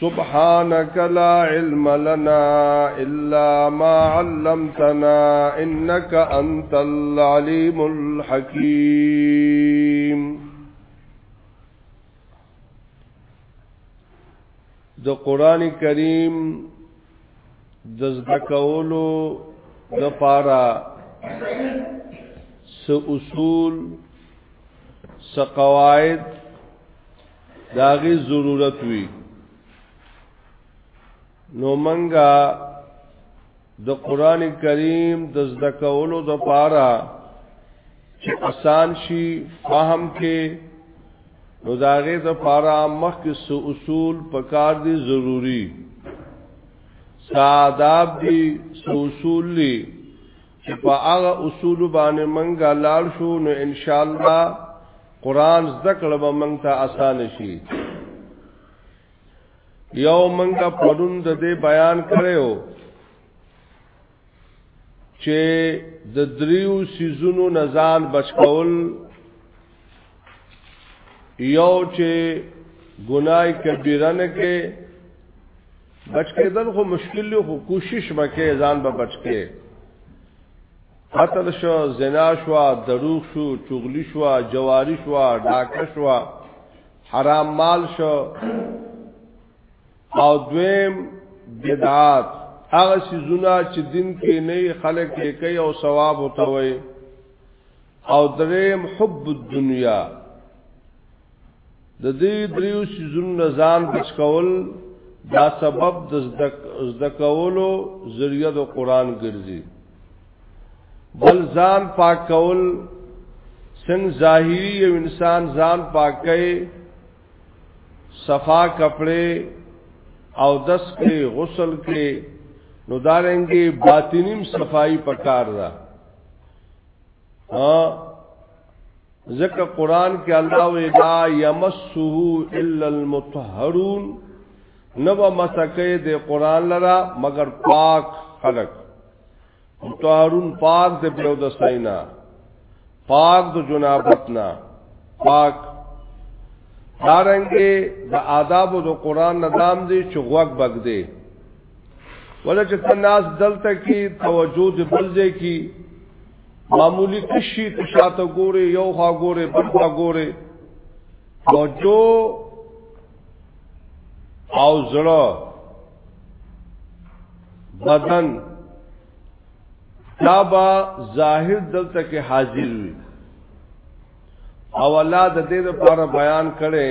سبحانك لا علم لنا إلا ما علمتنا إنك أنت العليم الحكيم د قران کریم د زده کولو د پاره س اصول س قواعد داغي ضرورت وي نو منګه د قران کریم د زده کولو د پاره چې آسان شي فهم کې نو داغه د پاره مخکې سو اصول پکار دي ضروری ساداب دي سو اصول دي چې په هغه اصول باندې منګه لاړ شو نو ان شاء الله قران ذکر به منګ ته آسان شي یو منګه پرون د دې بیان کړو چې د دریو سيزونو نزان بچکول یو چې ګناي کبیره نه کې بچ کېدل خو مشکل دی خو کوشش وکړئ ځان به بچ کړئ قتل شو زنا شو دروغ شو چغلی شو جواری شو ډاکه شو حرام مال شو او دویم بدعات هغه سيزونه چې دین کې نه خلک یې کوي او ثواب وتوي او دریم حب الدنیا د دې دریو سيزونو نزان بچ کول دا سبب د زده کولو ذریعہ د قران ګرځي بل ځان پاک کول سن ظاهری یو انسان ځان پاکه صفا کپڑے او دس کې غسل کې نو دارنګي باطنیم صفائی پکار ده دا ذکر قرآن کې الله وی دا یمسه الا المطهرون نو مسکه د قرآن لرا مگر پاک خلق مطهرون پاک د بلو د سینا پاک د جنابتنا پاک دارنګه د آداب د قرآن ندام دی چې غوږ بګ دی ولا چې تناس دلته کې توجه د بلځه کې معمولی کشي تشاته ګوره یو خوا ګوره بل خوا ګوره توجه او زړه بدن دا با ظاهر دلته کې حاضر وي او الله د دې لپاره بیان کړي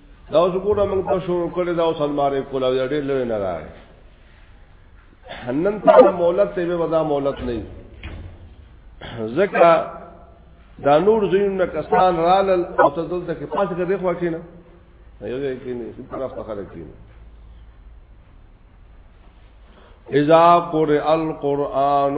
دا اوس ګوره موږ ته شروع کړی دا اوس الماره کولا دا ډېر لوی نه راغی نن ته مولت ته به ودا مولت نه زکه دا نور زین نه کسان رالل او ته دلته کې پاتې کړې خو کینه یو ځای کې نه څه طرف ته خلک کینه اذا قرئ القرآن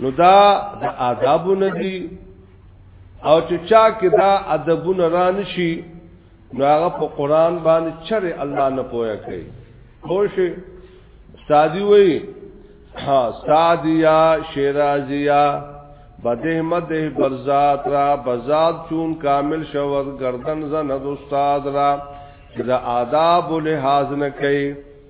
نو دا د آدابو نه دي او چې چا کې دا ادبونه را نشي نو هغه په قران باندې چر الله نه پوهه کوي خوش سادي وي ها سادیا شیرازیا بده مده برزات را بزاد چون کامل شور گردن زند استاد را چې دا آداب له حاضر نه کوي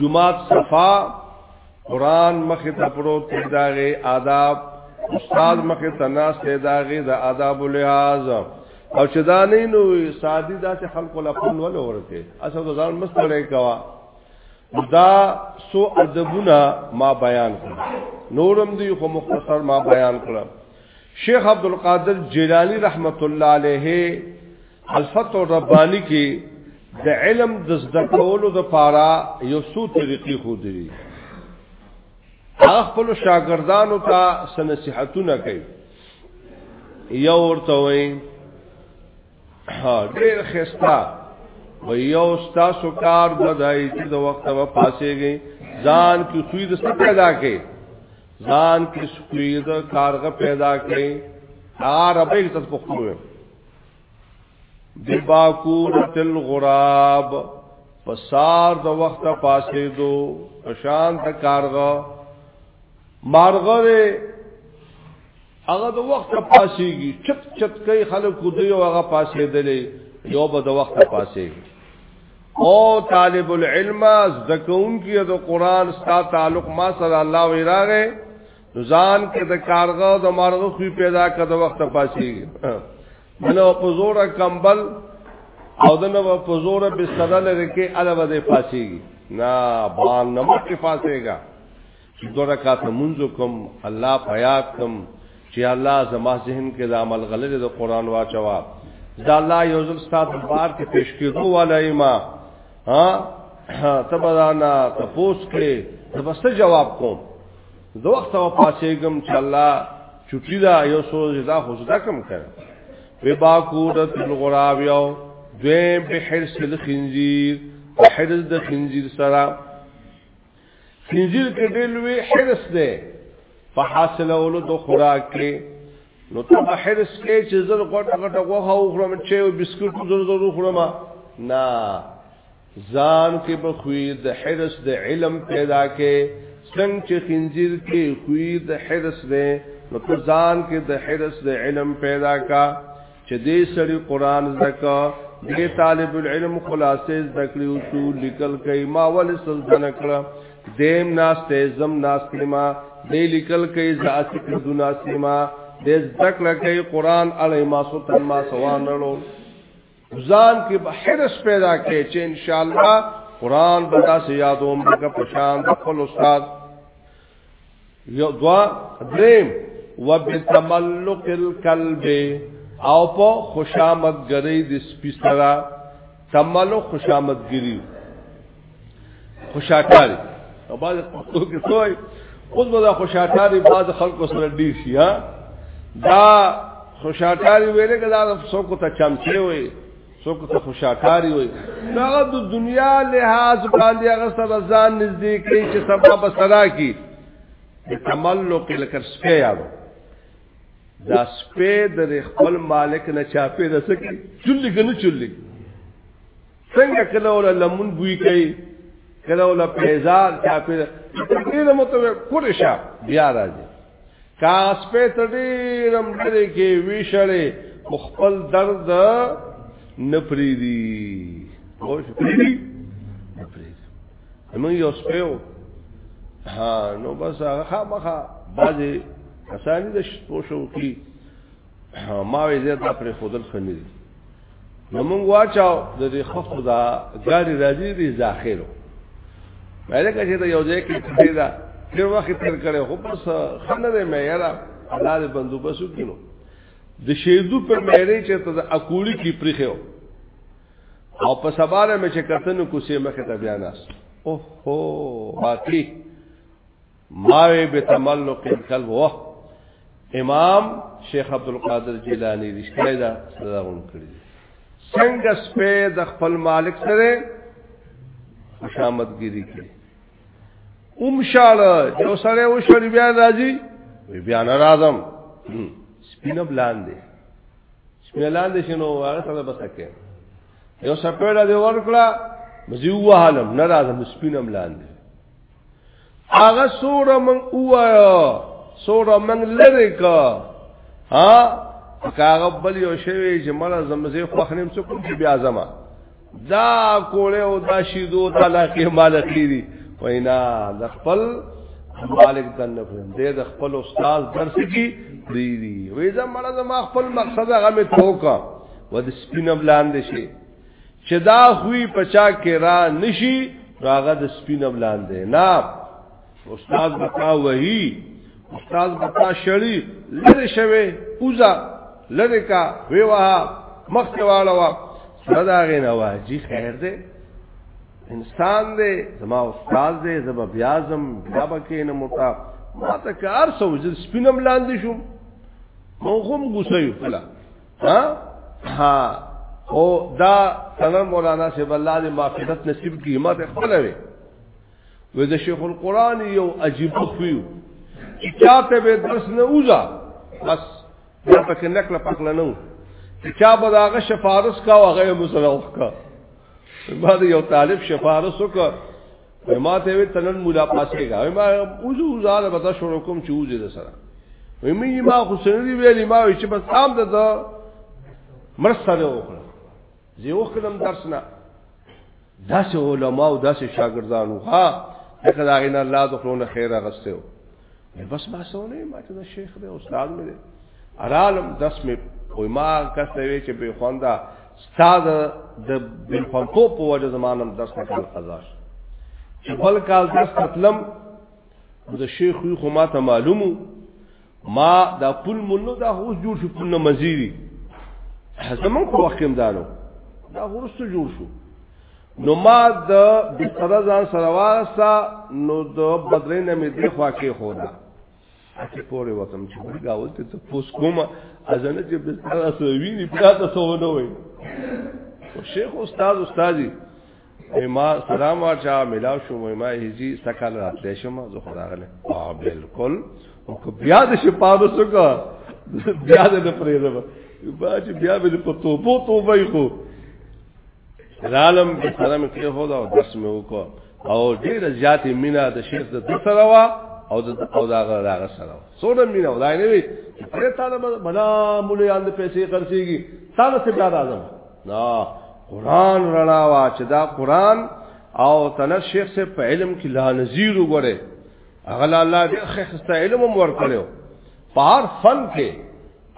جمعات صفا قران مخ ته پروت داغه آداب استاد مخ ته ناس ته داغه د آداب لحاظ او چې دا نه نو سادي دا چې خلکو لا پن ول ورته اسو د ځان مستړی کوا دا سو ادبونه ما بیان کړ نورم دی خو مختصر ما بیان کړ شیخ عبد القادر جیلانی رحمت الله علیه الفتو ربانی کې د علم د زده کولو د پاره یو څو طریقې خو دي هغه خپل شاګردانو ته سنصيحتونه کوي یو ورته وایي ډېر خستا و یو تاسو کار بدای چې د وخت په پاسېږي ځان کې خوې د څه پیدا کوي ځان کې خوې د کارغه پیدا کوي هغه ربې ته پخوي بباکورت الغراب پسار د وخت پاسې دو پشان د کارغه مارغه هغه د وخت پاسېږي چپ چپ کوي خلک دوی هغه پاسې دلې یو به د وخت پاسېږي او طالب العلم زکون کی د قران ستا تعلق ما صلی الله علیه و ځان کې د کارغه د مارغه خوې پیدا کړه د وخت پاسي منو په زور کمبل او دنه په زور بستر لري کې علاوه د پاسي نه بان نه مخ پاسيګا چې دوه رکعات منځ کوم الله پیاد کوم چې الله زما ذهن کې د عمل غلره د قران واچوا دا الله یو ځل ستاسو بار کې پیش کېدو والای ما ها تبدانا تپوس کړي تبسته جواب کوم زه وخت او پاسېګم چې الله چټي دا یو سو زدا خو زدا کم کړ وی باکورت الغراب یو دویم په حرس الخنزیر په حرس د خنزیر سره خنزیر کې ډېر وی حرس ده په حاصل اولو د خوراک کې نو ته په حرس کې چې زر غټه غټه غوخه وخورم چې بسکټ زر زر وخورم نه ځان کې به خوی د حرس د علم پیدا کې څنګه چې خنزیر کې خوی د حرس دی نو په ځان کې د حرس د علم پیدا کا چې دې سړي قران زکا دې طالب العلم خلاصې ذکرې اصول لیکل کوي ما ول سلطان کړه دیم ناس ته زم ناس کلمه دې لیکل کوي ذات کې دنا سیما دې ذکر کوي قران علی ما سلطان ما سوانړو ځان کې به حرس پیدا کې چې ان شاء الله قران به تاسو یادوم دغه پشان د خپل استاد یو دوا دریم وبتملق القلب او په خوشامدګری د سپیسرا تملق خوشامدګری خوشاکاری او باز پښتو کې سوې اوس به دا خوشاکاری باز خلکو سره ډیر شي ها دا خوشاکاری ویلې کدا څوک ته چمچي وي څوک ته خوشاکاری وي دا د دنیا لحاظ باندې هغه سره ځان نږدې کوي چې سبا به سلا کی تملق لکر سپه یادو دا سپه د خپل مالک نه چاپې رسکي چولې کنه چولې څنګه کله ولا لمون بوی کوي کله ولا پیزار چا په دې متو کړی شا بیا راځي کاس په تډیرم لري کې ویشړې خپل درد نپریدي او شپریدي نپریدي موږ یو سپیو ها نو بس هغه مخه باځي اساني د شپو شو کی ما وی زه دا پر خودل خنی دي نو مونږ واچاو د دې خفت دا ګاډي راځي دي ذاخرو مې لکه چې دا یو ځای کې کړی دا ډیر وخت تیر کړي خو بس خنه دې مې یاره الله دې بندوبس وکړو د شیدو پر مېری چې ته د اکوړي کې پرخیو او په سباله مې چې کتنو کوسه مخه ته بیا ناس او هو واقعي ماوی بتملق القلب وه امام شیخ عبد القادر جیلانی رښتیا دا صدا غون کړی څنګه سپه د خپل مالک سره خوشامدګيري کړي اوم شاله جو سره و شړ بیا راځي وی بیا نه راځم سپینه بلاندې سپینه لاندې شنو هغه سره بسکه یو سپېړه دی ورکړه مزي وهالم نه راځم سپینه بلاندې هغه سوره من اوایا سوره من لری کا ها کاغه بل یو شوی چې مړه زمزه خو خنم څه کوم بیا زما دا کوله او دا شیدو تعالی کې مالک دي وینا د خپل مالک د نفرم دې د خپل استاد درس کی دی دی وې زما مړه زما خپل مقصد هغه می ټوکا ود سپینم لاندې شي چې دا خوې پچا کې را نشي راغه د سپین بلان دی نه استاد بتا وਹੀ استاد بتا شړی لری شوی اوزا لری کا وی وها مخ کې واړه وا صدا غې نه واجی خیر دی انسان دی زما استاد دی زما بیازم بیا بکې نه متا ما ته کار سوځ سپینم لاندې شوم مو هم غوسه یو کلا ها ها او دا څنګه مولانا سے الله دې معافیت نصیب کی همت خپل وي وې د شیخ القران یو عجیب خویو چا ته به درس نه وځه بس دا پکې نکله پکله نه چا به داغه شفارس کا او هغه مسلوخ کا بعد یو طالب شفارس وکړ وای ما ته وی تنن مولا پاسه گا وای ما اوزو زال بتا شروع کوم چې اوزه ده سره وای می ما خو سره دی ویلی ما وی چې بس عام ده ده مرسته وکړه زه یو خدم درس نه داسې علما او داسې شاګردانو ها دغه داغینه الله د خلونو خیره غسته مې بس ما سونه ما ته شیخ دی استاد مې دی ارالم دس مې وای ما کس ته وی چې به خواندا استاد د بل خوانتو په وجه زمانم دس نه کال قضا شو چې بل کال دس تلم د شیخ وی خو ما ته معلومو ما دا پل مونږ دا اوس جوړ شو پل مزيري زمون کو وخت هم دانو دا ورسته جوړ شو نو ما د بستر ځان سره واسا نو د بدرین مې دی خوا کې خودا اته پورې وکم چې ګوري گاول ته ته پوس کوم ازنه چې بستر سره ویني پراته سو نه وای او شیخ استاد استادی ما سلام واچا ملاو شو ما هیزي سکل راتلې شم زه خدا غله اه بالکل او کو بیا د شپانو څخه بیا د پرېزه با چې بیا به په توبو توبه خو رالم په سره مې کې هو دا او درس مې وکړ او ډېر زیاتې مینا د شیخ د سره وا او د او دا غره راغ سره سونه مینا ولای نه وي پرې تعالی بنا مولې اند پیسې خرڅيږي تعالی څخه دا راځم نا قران رڼا وا چې دا قران او تنه شیخ سے په علم کې لا نذیر وګوره اغلا الله دې خسته علم ورکړو په هر فن کې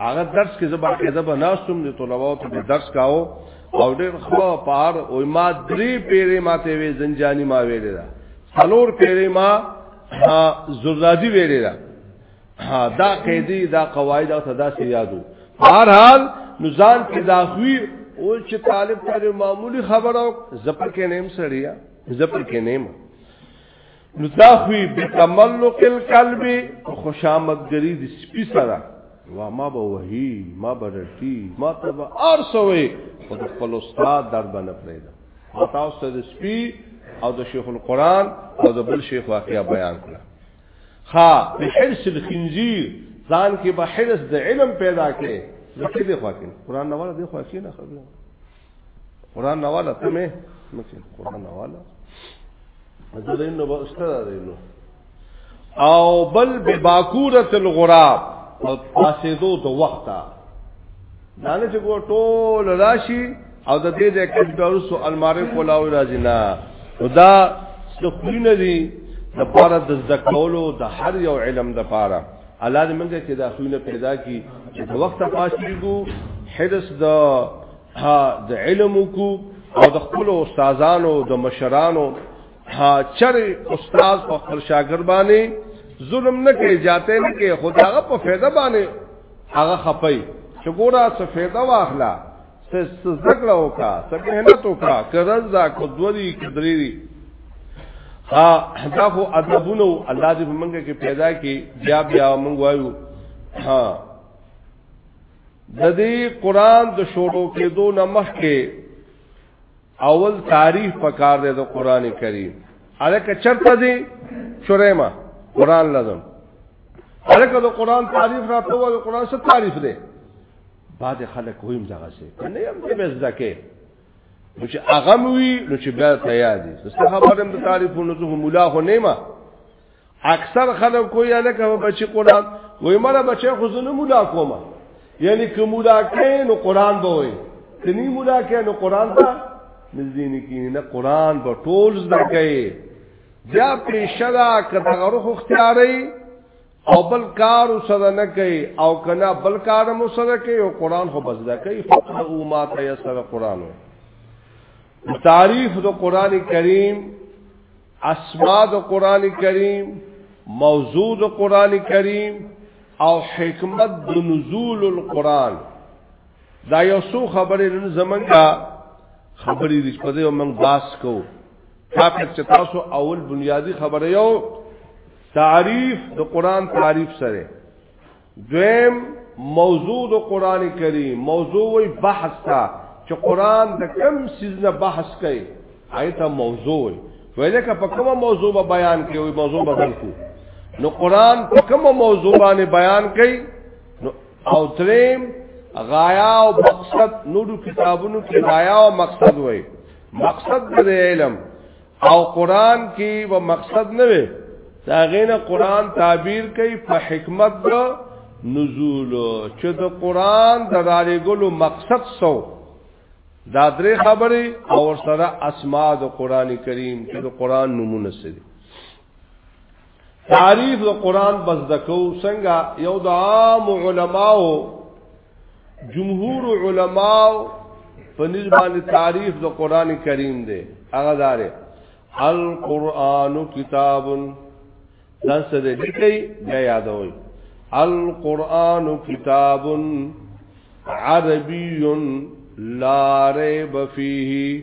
هغه درس کې زبا کې زبا ناستم دي طلباو ته درس کاو او ډېر خو پار او ما درې پیرې ماته وی زنجانی ما ویلې دا څلور پیرې ما زرزاجی ویلې دا دا قیدی دا قواعد او صدا سي یادو هر حال نزان کې دا خوې او چې طالب ته معمولی خبرو زپر کې نیم سړیا زپر کې نیم نو دا خوی بتملق القلب خوشامد گری دی سپی سره وا ما به وحی ما به رټی ما ته به ارسوي خو خپل استاد در باندې پرېدا او تاسو ته سپی او د شیخ القران او د بل شیخ واقعیا بیان کړه ها په حرس الخنزیر ځان کې به حرس د علم پیدا کړي لکه دې خواکین قران نه وره دې خواکین خبره قران نواله ته مې مکه قران نواله زرین نو استاد دینو او بل بباکوره الغراب او پاسېدو د وخته دانه چې ګور ټول راشي او د دې د کډورو سو الماری کولاو راځي نه دا څه خلینه دي د پاره د ذکرولو د هر یو علم د پاره الله دې موږ کې دا خوینه پیدا کی چې د وخت پاسېګو حرس د ها د علم کو او د خپل استادانو د مشرانو ها چر استاد په خپل شاګرد باندې ظلم نه کوي جاته نه کوي خداغه په فایده باندې هغه خپي چې ګوره څه فایده واخلا سس زکړه وکا سمهنت وکا کرز دا کو دوری کدری دی ها دا خو ادبونو الله دې موږ کې پیدا کی بیا بیا موږ وایو ها د دې قران د شروع کېدو نه مخکې اول تعریف پکار دی د قران کریم الکه چرته دی شریما قران لازم الکه د قران تعریف راته و د قران څخه تعریف دی بعد خلک هم دغه سي کنه هم دې مزدا کې نو چې هغه وی نو چې بیا تیار دي څه خبره د تعریفونو ته مولا خو نه ما اکثر خلک کوی الکه بچی قران وای مله بچی خو زنه مولا کومه یعنی که مولا کې نو قران به وای کني مولا کې نو قران ته نزدین کې نه قران به ټول زده کوي بیا پیشدا کته غرخ اختیاري او بل کار سره نه کوي او کنا بل کار مو سره کوي او قران خو بس دا کوي فقرو ما تيسر قران تعریف د قران کریم اسماء د قران کریم موضوع د قران کریم او حکمت د نزول القران دا یو څو خبرې نن زمونږه خبرې دې په دې موږ باس کو تا چې تاسو اول بنیادی خبره یو تعریف د قران تعریف سره دویم موضوع د قران کریم موضوع وی بحث تا چې قران د کم سیز نه بحث کوي ایته موضوع وی ولکه په کومه موضوع به بیان کوي موضوع بدل کو نو قران په کومه موضوع باندې بیان کوي نو او دریم غایا او مقصد نورو کتابونو کې غایا او مقصد وای مقصد د علم او قران کې و مقصد نه وي دا غینه قران تعبیر کوي په حکمت د نزول چې د قران د دارګلو مقصد سو دا درې خبرې او سره اسماء د قران کریم چې د قران نمونه سره تعریف د قران بس دکو څنګه یو د عام علماو جمهور علماء په نسبت تعریف د قران کریم دی هغه داره القرآن کتاب دا څه دې لیکي بیا یادوي القرآن کتاب عربی لا ریب فیه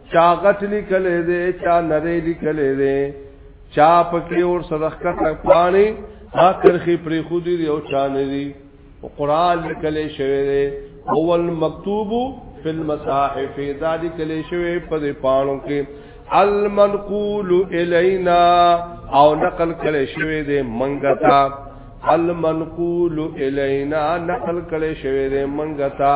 چا غټ لیکلې دې چا نری لیکلې دې چا پکې اور سرخکټ پانی ها کرخي پرې خو دې او چا نه دي قرآن لیکلې شوی دی هو المکتوب فی المصاحف دا لیکلې شوی په دې پانو کې المنقول الینا او نقل کړي شوی دی منګه تا المنقول الینا نقل کړي شوی دی منګه تا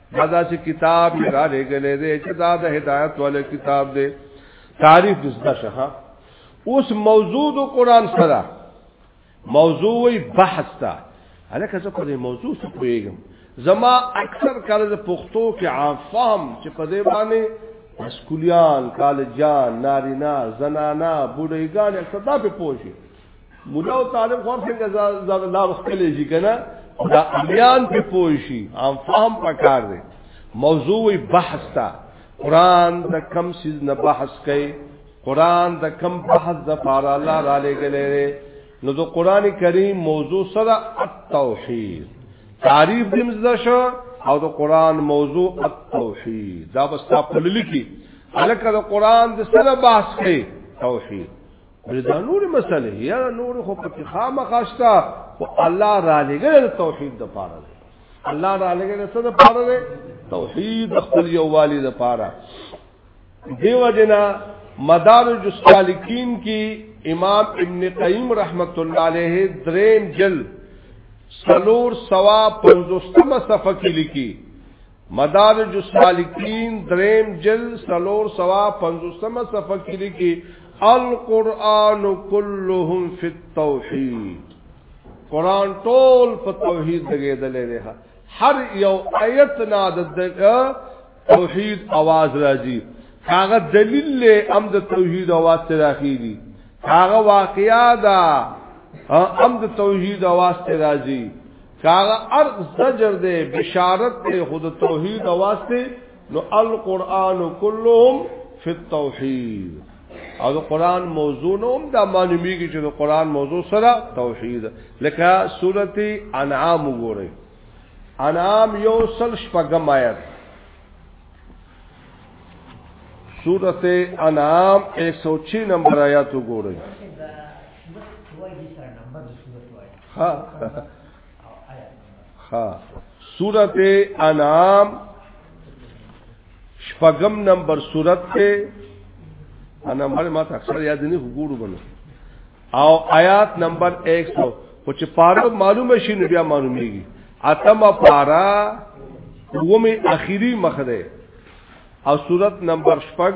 مزا چې کتاب مې را لګلې دې چې دا د هدایت ول کتاب دې تعریف دستا شخه اوس موضوع د قران سره موضوع وی بحث تا الکه زه په دې موضوع څه پوهیږم زما اکثر کله د پښتو کې عام فهم چې په دې باندې مسکولیان کالجان نارینا زنانا بوډېګان اکثر دا په پوښي مولا او طالب خو څنګه زاد الله وختلې شي کنه دا امیان په پوي شي عام فهم پکار دی موضوع بحث تا قران د کم سیز نه بحث کوي قران د کم بحث د پاره الله را لګلې نو د قران کریم موضوع سره التوحید تعریف دې مزه شو او د قران موضوع التوحید دا بس تاسو للی کی الکه د قران د سره بحث کوي توحید دا نور مسله یا نور خو پکې خامخاشتا خو الله را لګل توحید د پاره دی الله را لګل څه د پاره دی توحید خپل یو والی د پاره دیو جنا مدارج السالکین کی امام ابن قیم رحمت الله علیه دریم جل سلور سوا پنځوستمه صفحه کې لیکي مدارج السالکین دریم جل سلور سوا پنزوستم صفحه کی لکی القرآن کلهم فی التوحید قرآن ټول په توحید دگه دلی دی هر یو آیت نا ددگه توحید آواز راځي هغه دلیل له ام د توحید آواز ته راخیږي هغه واقعیا دا ام د توحید آواز ته راځي کاغه ار زجر دے بشارت دے خود توحید واسطے نو القرآن کلهم فی التوحید او د قران موضوع نو هم دا معلومیږي چې د قران موضوع سره توحید لکه سورته انعام وګورئ انعام یو سل شپږم آیت سورته انعام 106 نمبر آیت وګورئ ها ها سورت انعام شپغم نمبر سورت ته انا مړ ما ته اکثر یاد نه وګورو بنو او آیات نمبر 100 او چې پاره معلومه شي نو بیا معلومیږي اتم پارا ومه اخیری مخده او صورت نمبر شپږ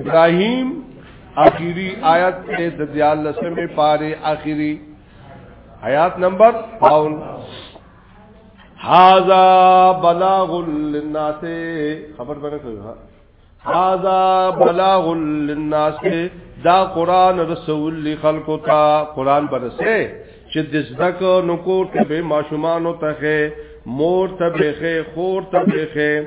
ابراهيم اخیری آیت ته د دیال لسمه پاره اخیری آیات نمبر 52 هاذا بلاغ للناس خبر باندې کړو هاذا بلاغ للناس دا قران رسول لخلق تا قران برسه چې د زدک نو کو ته به ماشومان ته مور ته به خور ته به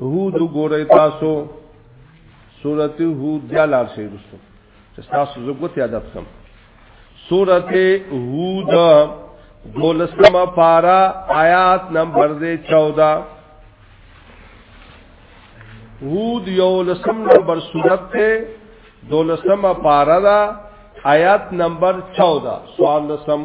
هود ګورې تاسو سورته هود بیا لار شي رسو چې تاسو زګوت یاد کړم سورته هود دولسم پارا آیات نمبر دے چودہ هود یو لسم نمبر صورت تے دولسم پارا دا آیات نمبر چودہ سوال لسم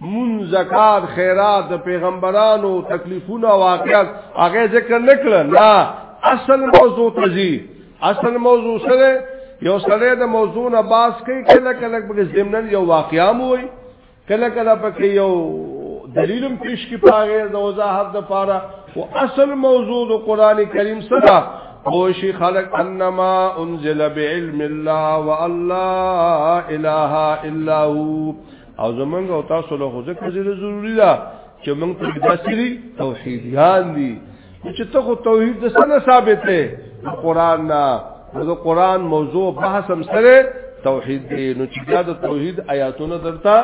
مون زکات خیرات د پیغمبرانو تکلیفونه واقعات هغه ذکر نکړه نه اصل موضوع تزي اصل موضوع سره یو سره د موضوع نه باس کوي کله کله په زمنن یو واقعا موي کله کله پکې یو دلیلم پیش کی پاره د وضاحت د پاره او اصل موضوع د قران کریم سره خوشی خلق انما انزل بعلم الله والله اله الا هو او زمونږ او تاسو له خو ځکه زیاده ضروری ده چې موږ ته داسري توحیدیان دي چې ته خو توحید د سره ثابت دی قرآن نه د قرآن موضوع بحث هم سره توحید دی نو چې دا د توحید آیاتونه درته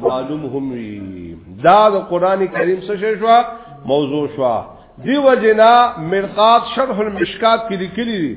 معلوم هم وي دا د قرآن کریم څه شوا موضوع شوا دی وجنا مرقات شرح المشکات کې لیکلي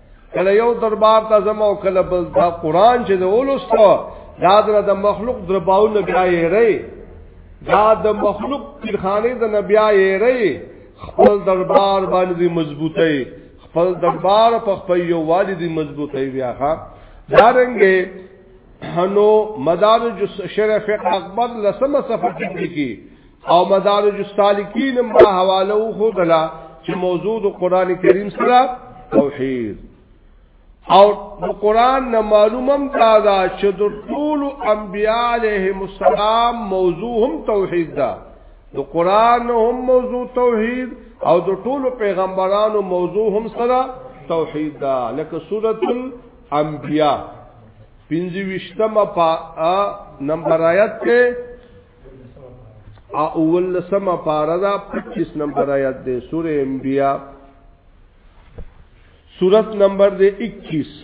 کله یو دربار ته زما او کله بل دا قران چې د اولستو دا د مخلوق درباو نه بیا یې ری دا د مخلوق پیرخانه د نبیا یې ری خپل دربار باندې مضبوطی خپل دربار په خپل یو والدی مضبوطی بیا ښا دا رنګه هنو مدارج الشرف اکبر لسمه صفحه کې او مدارج السالکین ما حواله خو دلا چې موضوع د قران کریم سره توحید او د قران نه معلومم دا دا چې د ټول انبیاء علیهم السلام موضوع هم توحید ده د قران هم موضوع توحید او د ټول پیغمبرانو موضوع هم سره توحید ده لکه سورۃ الانبیاء 25 نمبر آیت کې اول لسما پارا دا 25 نمبر آیت دے سور انبیاء سورت نمبر دے 21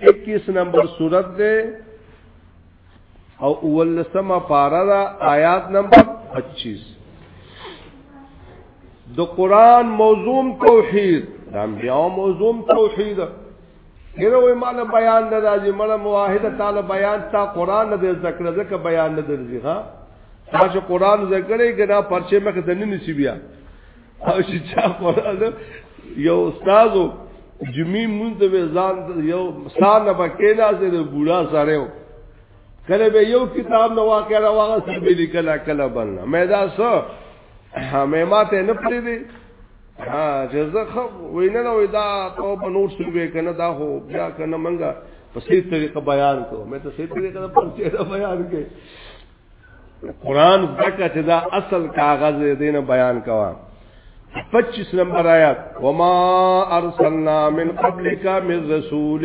21 نمبر سورت دے او اول لسما پارا دا آیات نمبر 25 د قران موضوع توحید د انبیاء موضوع توحید یره وای مال بیان نه راځي مړ موحد تعالی بیان تا قران نه ذکر ځکه بیان نه درځي ها چې قران ذکر یې ګنا پرچه مخ د نه نسی بیا او چې چا قران یو استادو جمی مونږ د ځان یو سان نه بکیلا سره د بوډا سره کله به یو کتاب نو واقعا واغه سره به لیکلا کله بل نه مې دا څه همه ماته نه پرې دي ها جزا خو وینه نو دا توبه نور سوي کنه دا هو بیا کنه منګه په سي طریقه بیان کو مې ته سي طریقه په پرچه بیان کې قران زکه چې دا اصل کاغذ دینه بیان کوا 25 نمبر آیات وما ارسلنا من قبلك من رسول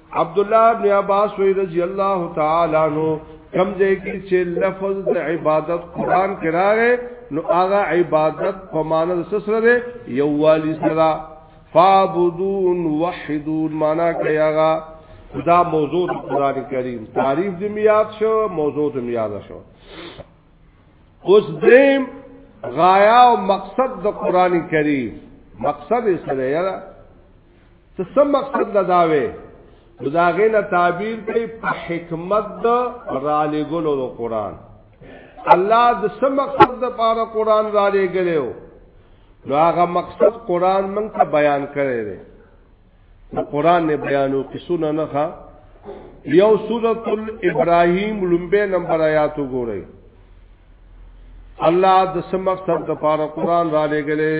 عبد الله بن عباس رضی الله تعالی عنہ کم ځای کې چې لفظ د عبادت قران کې راغی نو هغه عبادت په معنی د سره دی یو والی سره فعبدون وحدون معنا کوي هغه دا موضوع د قران کریم تعریف د میاد شو موضوع د میاد شو اوس دیم غایا او مقصد د قران کریم مقصد یې سره یاره څه سم مقصد لداوي نو دا غینه تعبیر کوي په حکمت د را لګولو د قران الله د سم مقصد د پاره قران را لګلو نو هغه مقصد قران مونږ ته بیان کړی دی نو قران نه بیانو قصونه نه ښه یو سورۃ الابراهیم لومبه نمبر آیات وګورئ الله د سم مقصد د پاره قران را لګلې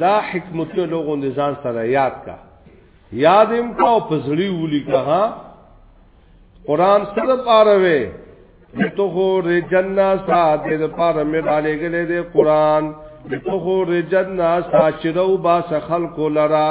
دا حکمت لوګو نزان سره یاد کا یاد هم کا او پزړی ولي کا قران سره پاروي تو خو رجنا ساده د پاره مې ډالې غلې د قران تو خو رجنا ساچرو با خلق لرا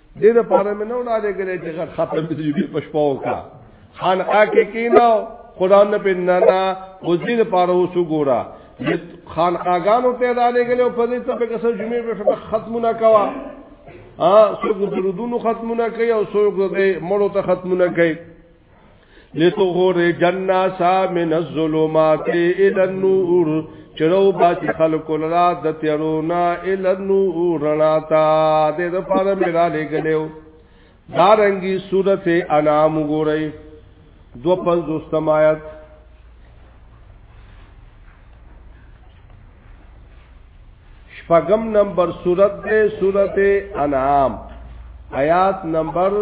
دې د پاره مې نو لاله ګلې چې خپل دې پښپاو کا خان آ کې کینو خدا نه پنانا وزیر پاره وسو ګورا خان آګانو ته لاله ګلې او په دې ته په کسر جمعې په ختمونه کوا ا سو ګردونو ختمونه کوي او سو ګردې مړو ته ختمونه کوي لتخرج الناس من الظلمات الى النور چرو باس خلق لرا د تیرونا الى النور رڼا تا دې د پاره میرا لګلو دارنګي سورته انعام ګورئ دو پنځوس تمایت شپغم نمبر سورته سورته انعام آیات نمبر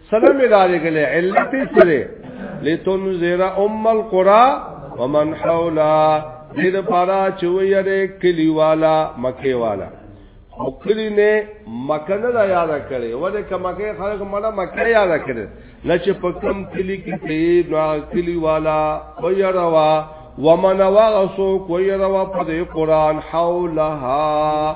سلام داري کله علت سره لتنذر ام القرى ومن حولا دې د پارا چويره کلی والا مکه والا مکلی نه مکه نه دا یاد کړي ولې ک مکه خلک مړه مکه یاد کړي نه چې په کم کلی کې ته نو کلی والا ويروا ومن واغسو کويروا په قرآن حولها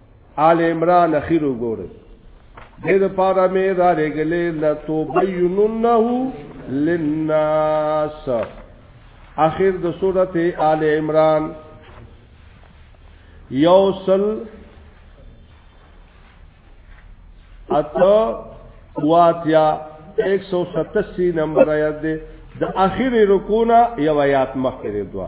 آل عمران اخیر وګوره دې د پاره مې را لګلې لا توبیننه للناس اخر د سورته آل عمران یوصل اتا واتیا 187 نمبر آیات دې د اخیری رکوع نه یو آیات مخکې دوا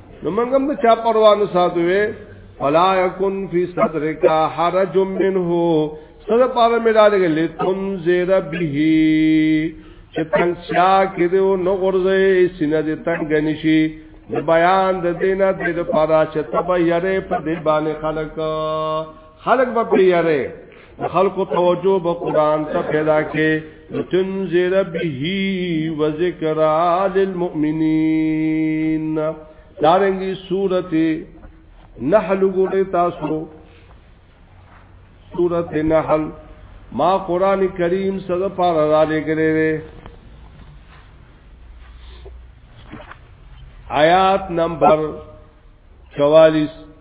نو موږ هم د چا پروا نه ساتو ولا يكن في صدرك حرج منه سره پاره مې را لګل تنذر به چې تنگ چا کې دی نو غرزه سینه دې تنگ نشي بیان د دینه دې لپاره چې تبه یې په دې باندې خلک خلق به پیاره د خلکو توجه به قران ته پیدا کې لتنذر به وذکر للمؤمنین دارنګي سورته نحل ګورې تاسو سورته نحل ما قران کریم سره پار را لګره آیات نمبر 44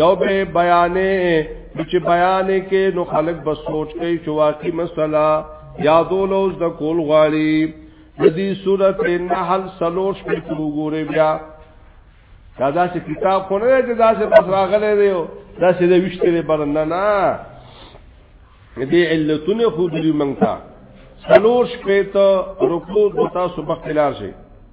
یو به بیانې چې بیانې کې نو خلک به سوچ کوي چې واقعي مسله یادول اوس د کول غواړي د دې سورته نحل سلوش په وګوره بیا دا داسې کتاب خو نه دی چې داسې بس راغلی دی داسې د ویشتې دی بر نه نه دې علتونه خو دې مونږ ته سلوش په ته رکو دوتا سبق خلار شي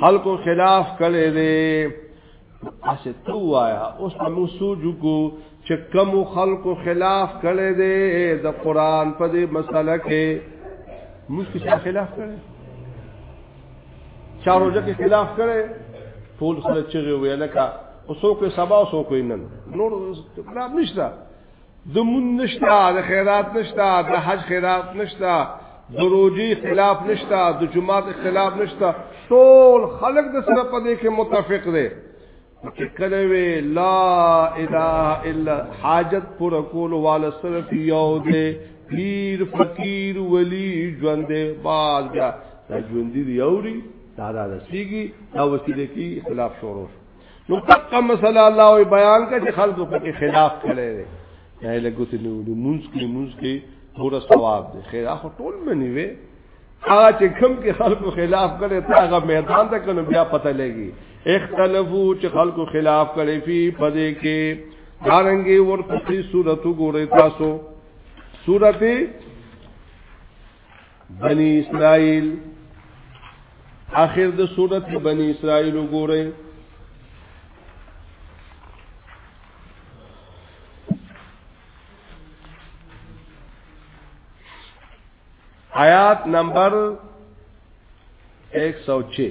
خلکو خلاف کړي دي اسه تو وایا اوس موږ سوجو کو چې کم خلکو خلاف کړي دي د قران په دې مسله کې موږ کې خلاف کړي چاروجه کې خلاف کړي ټول سره چې ویل کا اوسو کې سبا اوسو کې نن نور خلاف نشته د مون نشتا د خیرات نشتا د حج خیرات نشتا د روجي خلاف نشتا د جمعات خلاف نشتا ټول خلق د سره په دې کې متفق دي چې کله وی لا اله الا حاجت پر کول وال صرف یو دې پیر فقیر ولی ژوند باز دا ژوند دی یوري دا دا سیږي دا وسیله کې خلاف شروع نو تقه مسله الله وی بیان کړه چې خلکو په خلاف کړي دي نه لګوت نو د مونږ کې مونږ کې پور ثواب دي خیر اخو ټول منی وي هغه چې کوم کې خلکو خلاف کړي ته هغه میدان ته کنه بیا پته لګي اختلافو چې خلکو خلاف کړي فی پدې کې دارنګي ورته صورتو ګورې تاسو صورتي بنی اسرائیل اخر د صورت بنی اسرائیل وګورئ آیات نمبر 106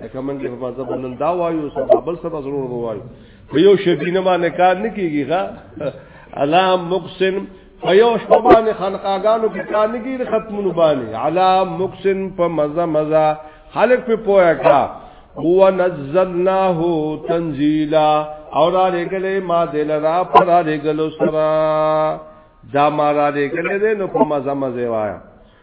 لکه من کې په ځبل نن دا وایو سبا بل سبا ضرور وایو په یو شبینه باندې کار نه کیږي ښا علام مقسن په یو شپه باندې خانقاګانو کې کار نه کیږي ختمونه باندې علام مقسن په مزه مزه خلق په پویا کا هو نزلناه تنزیلا او را لګلې ما دل را پر را لګلو سرا دا ما را لګلې نو په مزه مزه وایا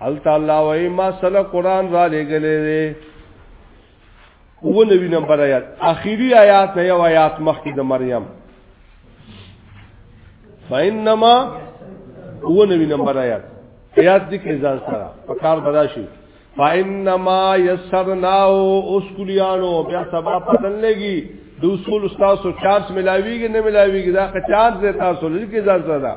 هلته الله وای ما سره قران را لګلې دی او نبی نمبر آیات اخیری آیات نه یو آیات مخکې د مریم فینما او نبی نمبر آیات آیات دې کې ځان سره پکار بداشي فینما یسرناو اوس کلیانو بیا سبا پتن لګي د اصول استاد سو چارج ملاویږي نه ملاویږي دا که چارج دې تاسو لږ کې ځان سره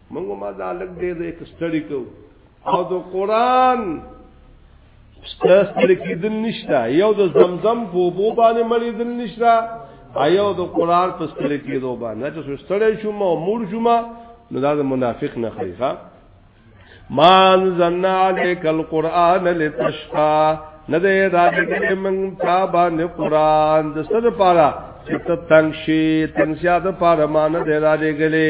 موږ ما دا لګ دې دې کستړی کو او د قران ستاسو کې دل نشته یو د زمزم په بو باندې مړی دل نشته ایو د قران په ستړي کې دو باندې چې ستړی شوم او مور شوم نو دا د منافق نه خلیفہ ما انزلنا عليك القرآن لتشقى نه دې دا دې موږ تا باندې قران د ستر پاره چې تنگ شي تنگ شي د پاره مان دې را دې غلې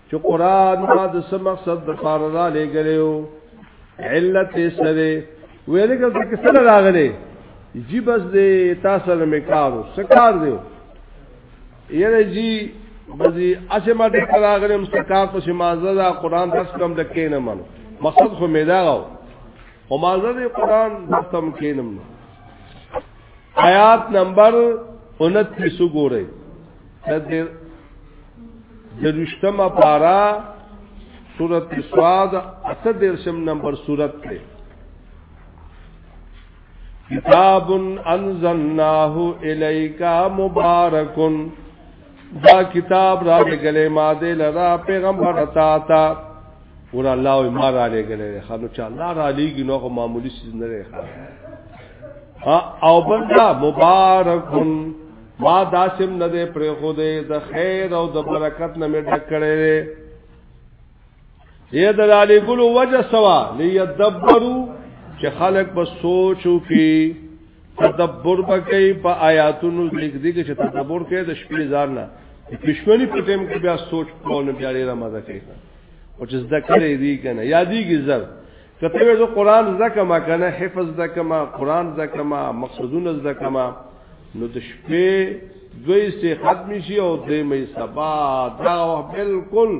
چې قران ما د څه مقصد د پاره را لګلېو علت یې سره ویل کېږي چې څه راغلي جی بس دې تاسو نه میکارو سکار دیو یره جی بزی اسه ما دې راغلي مستقاب په سمازه دا قران تاس کم د کینه منو مقصد خو میدا غو او مازه دې قران تم کینم آیات نمبر 29 وګورئ دې دروشتمه پارا سورت سواد اته درشم نمبر سورت ته کتاب انزلناه الیک مبارک دا کتاب را لګلې ما دې لرا پیغمبر تا تا ور الله او ما را لګلې خانو چې الله را لګي نو خو معمولی څه نه لري او بندا مبارکون ما داسم نه دی پرې خو دی د خیر او د برکت نه مې ډک کړی دی یې د علی ګلو وجه سوا لیدبرو چې خلق په سوچو کې تدبر وکړي په آیاتونو لیک دي چې تدبر کوي د شپې ځان نه پښمنی په ټیم کې بیا سوچ کول بیا لري مزه کوي او چې زده کړې دي کنه یادېږي زر کته وې زه قران زکه ما کنه حفظ زکه ما قران زکه ما مقصدونه زکه ما نو د شپې دوی سه ختم شي او دې مې سبا دا بالکل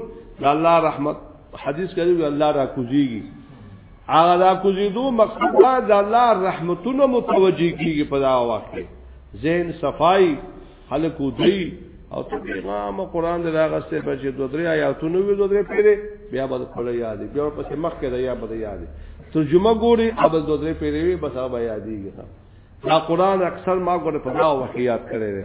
الله رحمت حدیث کوي الله را کوزيږي هغه دا کوزیدو مقصد دا د الله رحمتونو متوجي کیږي په دا وخت کې ذهن صفای خلق دوی او ته پیغام قران دې راغسته په چې دوه درې آیاتونه وي دوه درې پیری بیا به په یاد بیا په چې مخ کې دا یا به یاد ترجمه ګوري اب دوه درې پیری وي بس هغه یادېږي دا قران اکثر ما ګوره په دا وخت یاد کړی دی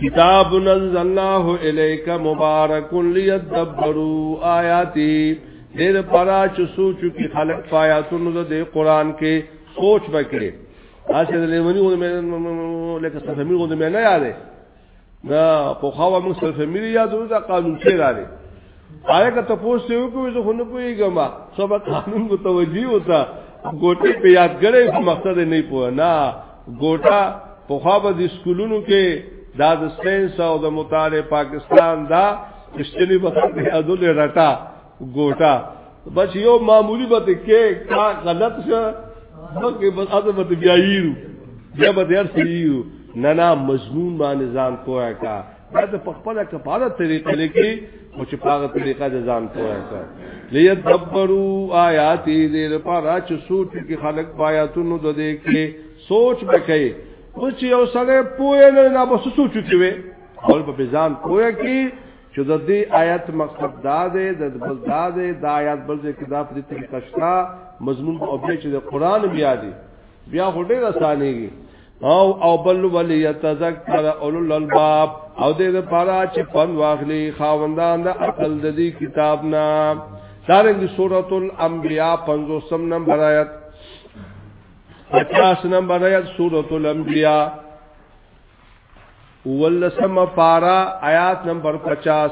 کتاب نزلناه الیک مبارک لیدبروا آیاتی دیر پرا چ سوچ کی خلق فایاتونو د قران کې سوچ وکړي اشه د لیمنی غو مې لکه سفمی غو مې نه یادې دا په خوا موږ سفمی یادو دا قانون کې راځي آیا که تاسو یو کوی زه خو نه پوهیږم سبا قانون کو توجیه وتا ګوټه په یاد کړې مقصد نه پوه نه ګوټه په خوا به سکولونو کې دا د ساينس او د مطالعه پاکستان دا رښتینی به یادول رټا ګوټا بچ یو معمولی به کې کا غلط شه بلکې بس اته به بیا یو بیا به هر څه یو نه نه مضمون باندې ځان کوه کا دا د خپل کپاله طریقې لګي او چې پاغه طریقه د ځان کوه کا لیدبروا آیاتی دې لپاره چې سوچ کې خلق پایاتونو د دې کې سوچ وکړي او چې یو سره پوهه نه نه بس سوچ کوي اول په ځان پوهه کې چې د دې آیت مقصد دا دی د بل دا دی دا آیت بل ځای کې دا په دې طریقه شته مضمون او به چې د قران بیا دی بیا هډه رسانېږي او او بل ولی یتذکر اولل الباب او دې لپاره چې پن واخلي خاوندان د عقل د دې کتاب نه دارنګ سورۃ الانبیاء 500 نمبر آیت 50 نمبر آیت سورۃ الانبیاء ولسم پارا آیات نمبر 50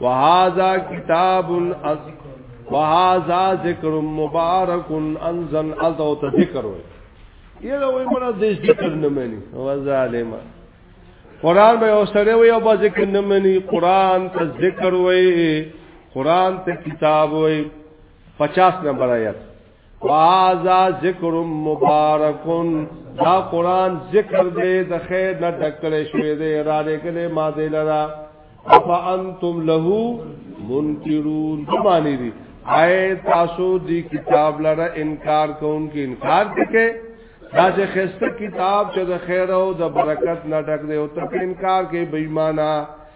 وهذا کتاب از وهذا ذکر مبارک انزل الذو تذکر وي یله وای مړه دې ذکر نه مانی او ظالما قران به اوسره وي او به ذکر نه مانی قران ته ذکر وي قران ته کتاب وي 50 نمبر آیات وهذا ذکر مبارک دا قران ذکر دې د خیر نه ډکړې شوې دې را دې کله ما دې لرا افانتم له منکرون باندې دي آئے تاسو دی کتاب لره انکار کوم کې انکار وکړي دا چې خسته کتاب چې د خیر او د برکت نه ډک دی او ته انکار کې بېمانه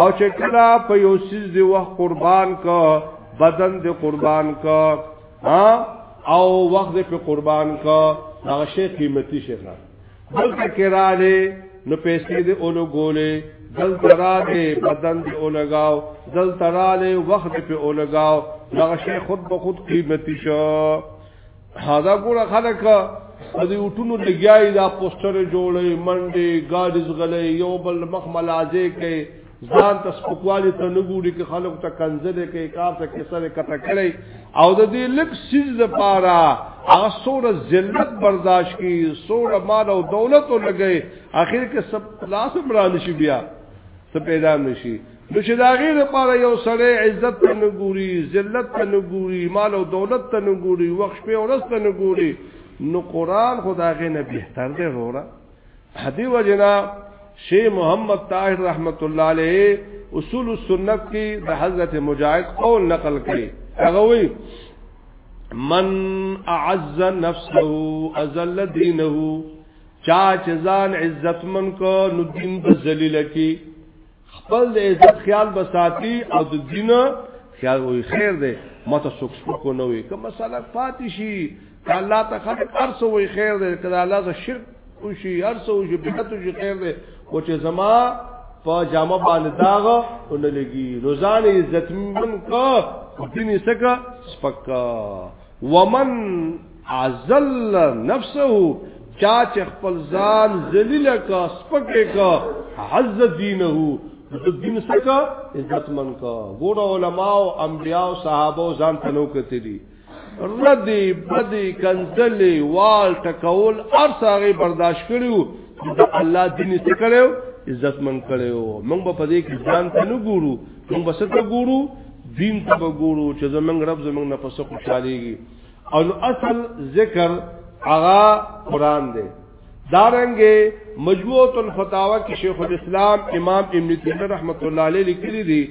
او چې کله په یو سیز دی وخت قربان کا بدن دی قربان کا ها او وخت دی په قربان کا هغه شی قیمتي شي نه بلکې کراله نو پیسې دی اولو ګولې دل تراله بدن دی اولګاو دل تراله وخت په اولګاو هغه شی خود به خود قیمتي شو هاذا ګوره خلک په دې وټونو لګیاي دا پوسټر جوړي منډي ګاډیز غلې یو بل مخ ملازه کوي ځان ته سپکوالي ته نه ګوري کې خلک ته کنځلې کوي کار ته کې سره کته کړي او د دې لک سیز لپاره هغه سوره ذلت برداشت کی سوره مال او دولت لګي اخر کې سب لاس عمران شي بیا څه پیدا نشي نو چې دا غیر لپاره یو سړی عزت ته نه ګوري ذلت ته نه ګوري مال او دولت ته نه ګوري وخت په ورځ ته نه ګوري نو قران خدای نه بهتر دی وروره هدي وجنا شیخ محمد طاهر رحمت الله علیه اصول السنت کې د حضرت مجاهد قول نقل کړي هغه وی من اعز نفسه ازل دینه چا چې ځان عزتمن کو نو دین به ذلیل کی خپل د عزت خیال بساتی او د دین خیال وي خیر دی ماته څوک څوک نه وي کوم مسله پاتې شي الله ته خلق ارسو وي خیر دی کله الله ز شرک او شي ارسو شي بدعت شي خیر دی او چې زما په جامه باندې داغ او نه لګي روزانه عزت من کو دیني سکه سپکا ومن ازل نفسه چا چې خپل ځان ذلیل کا سپکه کا عز دینه د دین څخه عزت من کا ګور علماء او انبیاء او صحابه ځان تنو کته دي ردی بدی کنزلی وال تکول ارس هغه برداشت کړو د الله دین څخه کړو عزت من کړو موږ په دې کې ځان تنو ګورو موږ بس ته ګورو دین ته ګورو چې زمنګ رب زمنګ نه پس خوشاليږي او اصل ذکر اغا قران دی دارنګه مجموعه الفتاوا کې شیخ الاسلام امام ابن تیمیه رحمت الله علیه لیکلی دی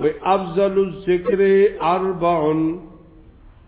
و افضل الذکر اربع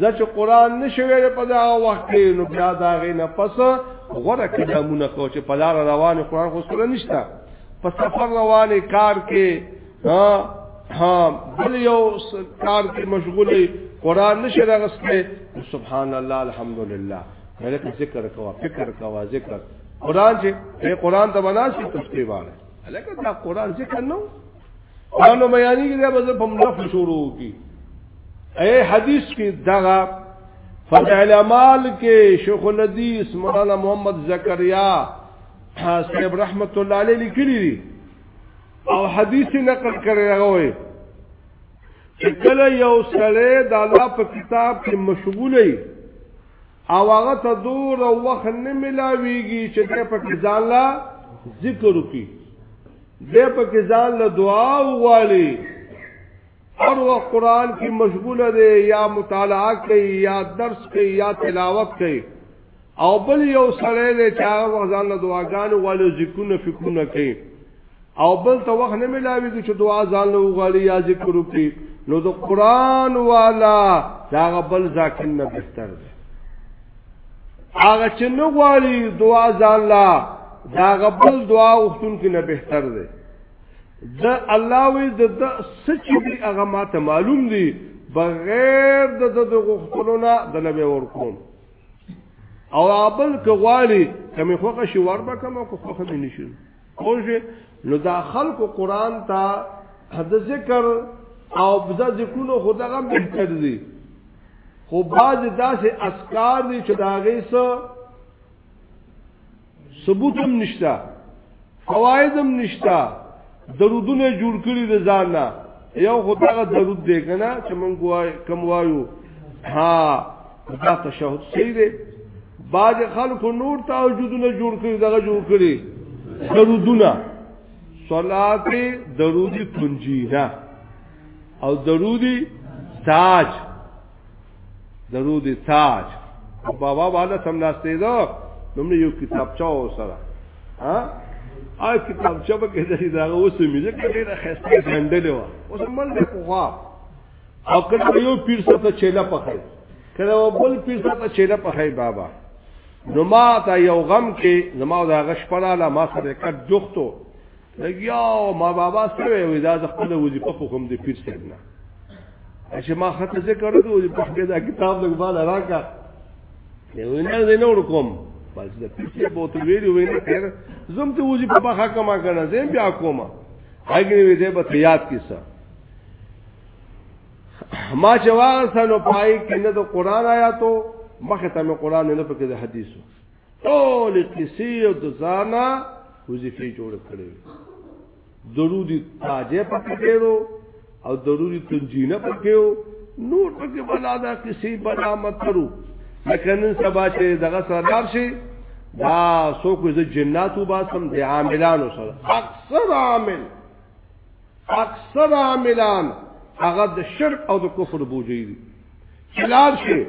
ځکه چې قران نشو ویل په دا وخت کې نو بیا دا غي نه پس غره کلامونه کو چې په لار روان قران خو سره نشته په سفر روان کار کې ها ها بل یو کار کې مشغولې قران نشه راغسته سبحان الله الحمدلله ملک ذکر کوا فکر کوا ذکر قران چې قران ته بناسي تفسیر واره لکه دا قران ذکر نو او نو بیانې کې به زه په نفل شروع کی اے حدیث کې دغه فضائل اعمال کې شیخ الحدیث مولانا محمد زکریا صاحب رحمت الله علیه لیکلی دي او حدیث نقل کړی راغوي چې کله یو سړی د الله په کتاب کې مشغولې او هغه ته دور او وخت نه ملاويږي چې په ځان لا ذکر وکړي بیا پکې ځان له دعا وغواړي هر وخت قران کې مشغوله دی یا مطالعه کوي یا درس کوي یا تلاوت کوي او بل یو سره دی چې هغه وخت ځان له دعاګانو غواړي ذکرونه فکرونه کوي او بل ته وخت نه ملاوي چې دعا ځان له وغواړي یا ذکر وکړي نو د قران والا دا بل ذاکر نه بهتر دی هغه چې نه غواړي دعا ځان لا دا غبل دعا وختون کې نه بهتر دی د الله وی د سچ دی هغه ماته معلوم دی بغیر د د غختلو نه د نبی ورکوم او ابل که غواړي کمی خوخه شي وربه کما کو خوخه نشي پوجي نو دا خلق قران ته حد ذکر او بزا ذکرونو خدغه بهتر دي خو باز داسې اسکار دي چې دا غي سو ثبوت هم نشتا فواید هم نشتا درودونه جوړ کړی د ځان نه یو خدغه درود دی کنه چې مونږ وای کم وایو ها دا تشهود صحیح دی باج خلق نور تهجدونه جوړ کړی دغه جوړ کړی درودونه صلات درودی تنجینا او درودی تاج درودی تاج او بابا والا سملاسته دا نوم یو کتاب چا سره ها آ کتاب چا به کې دا اوس مې ځکه ډېر خسته ګندلې و اوس مل دې په خوا او کله یو پیر سره چیله پخای کله بل پیر سره چیله پخای بابا نو ما ته یو غم کې زما دا غش پراله ما سره کټ جوختو لګیاو ما بابا سره وی دا خپل وظیفه په کوم دې پیر سره نه چې ما خطه ذکر وکړو په دې دا کتاب لګ بالا راکا یو نه دې نور کوم بس د پیسې بوتل ویلو وینې خیر زم ته وځي په بخا کما کنه زم بیا کومه هغه وی دې به یاد کیسه ما چې واغسته نو پای کې نه د قران آیاتو مخه ته مې قران نه پکې د حدیثو ټول کیسې او د ځانا وظیفې جوړ کړې ضروري تاجه پکې ډېرو او ضروري تنجینه پکې نور پکې بلا دا کیسې بلا مت کرو لکه نن سبا چې دغه سردار شي دا څوک چې جناتو باسم د عاملانو سره اکثر عامل اکثر عاملان هغه د شرک او د کفر بوجي دي خلال شي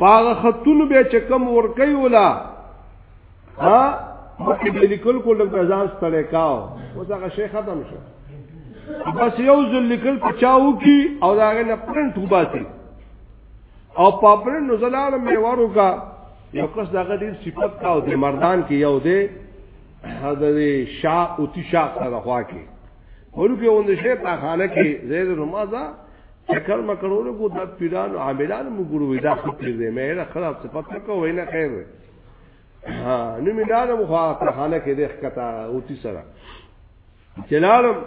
هغه خطونو به چې کم ور کوي ولا ها مخکې به لیکل کول د ځان ستړی کاو اوس هغه شی ختم شو بس یو ځل لیکل پچاو کی او دا هغه نه پرنټ وباسي او په پرنټ نو زلاله میوارو کا یو کس دغه ډیر صفت کاو د مردان کې یو دی حضرت شاه اوتی شاه سره خوا کې ورکه وند شه تا خانه کې زید رمضا چکر مکرونه کو د پیران عاملان مو ګورو وې دا خپل دې مې را خلاص صفات نه کوي نه خیر وې ها نو مې دا نه مخه خانه کې د ښکتا اوتی سره چلالم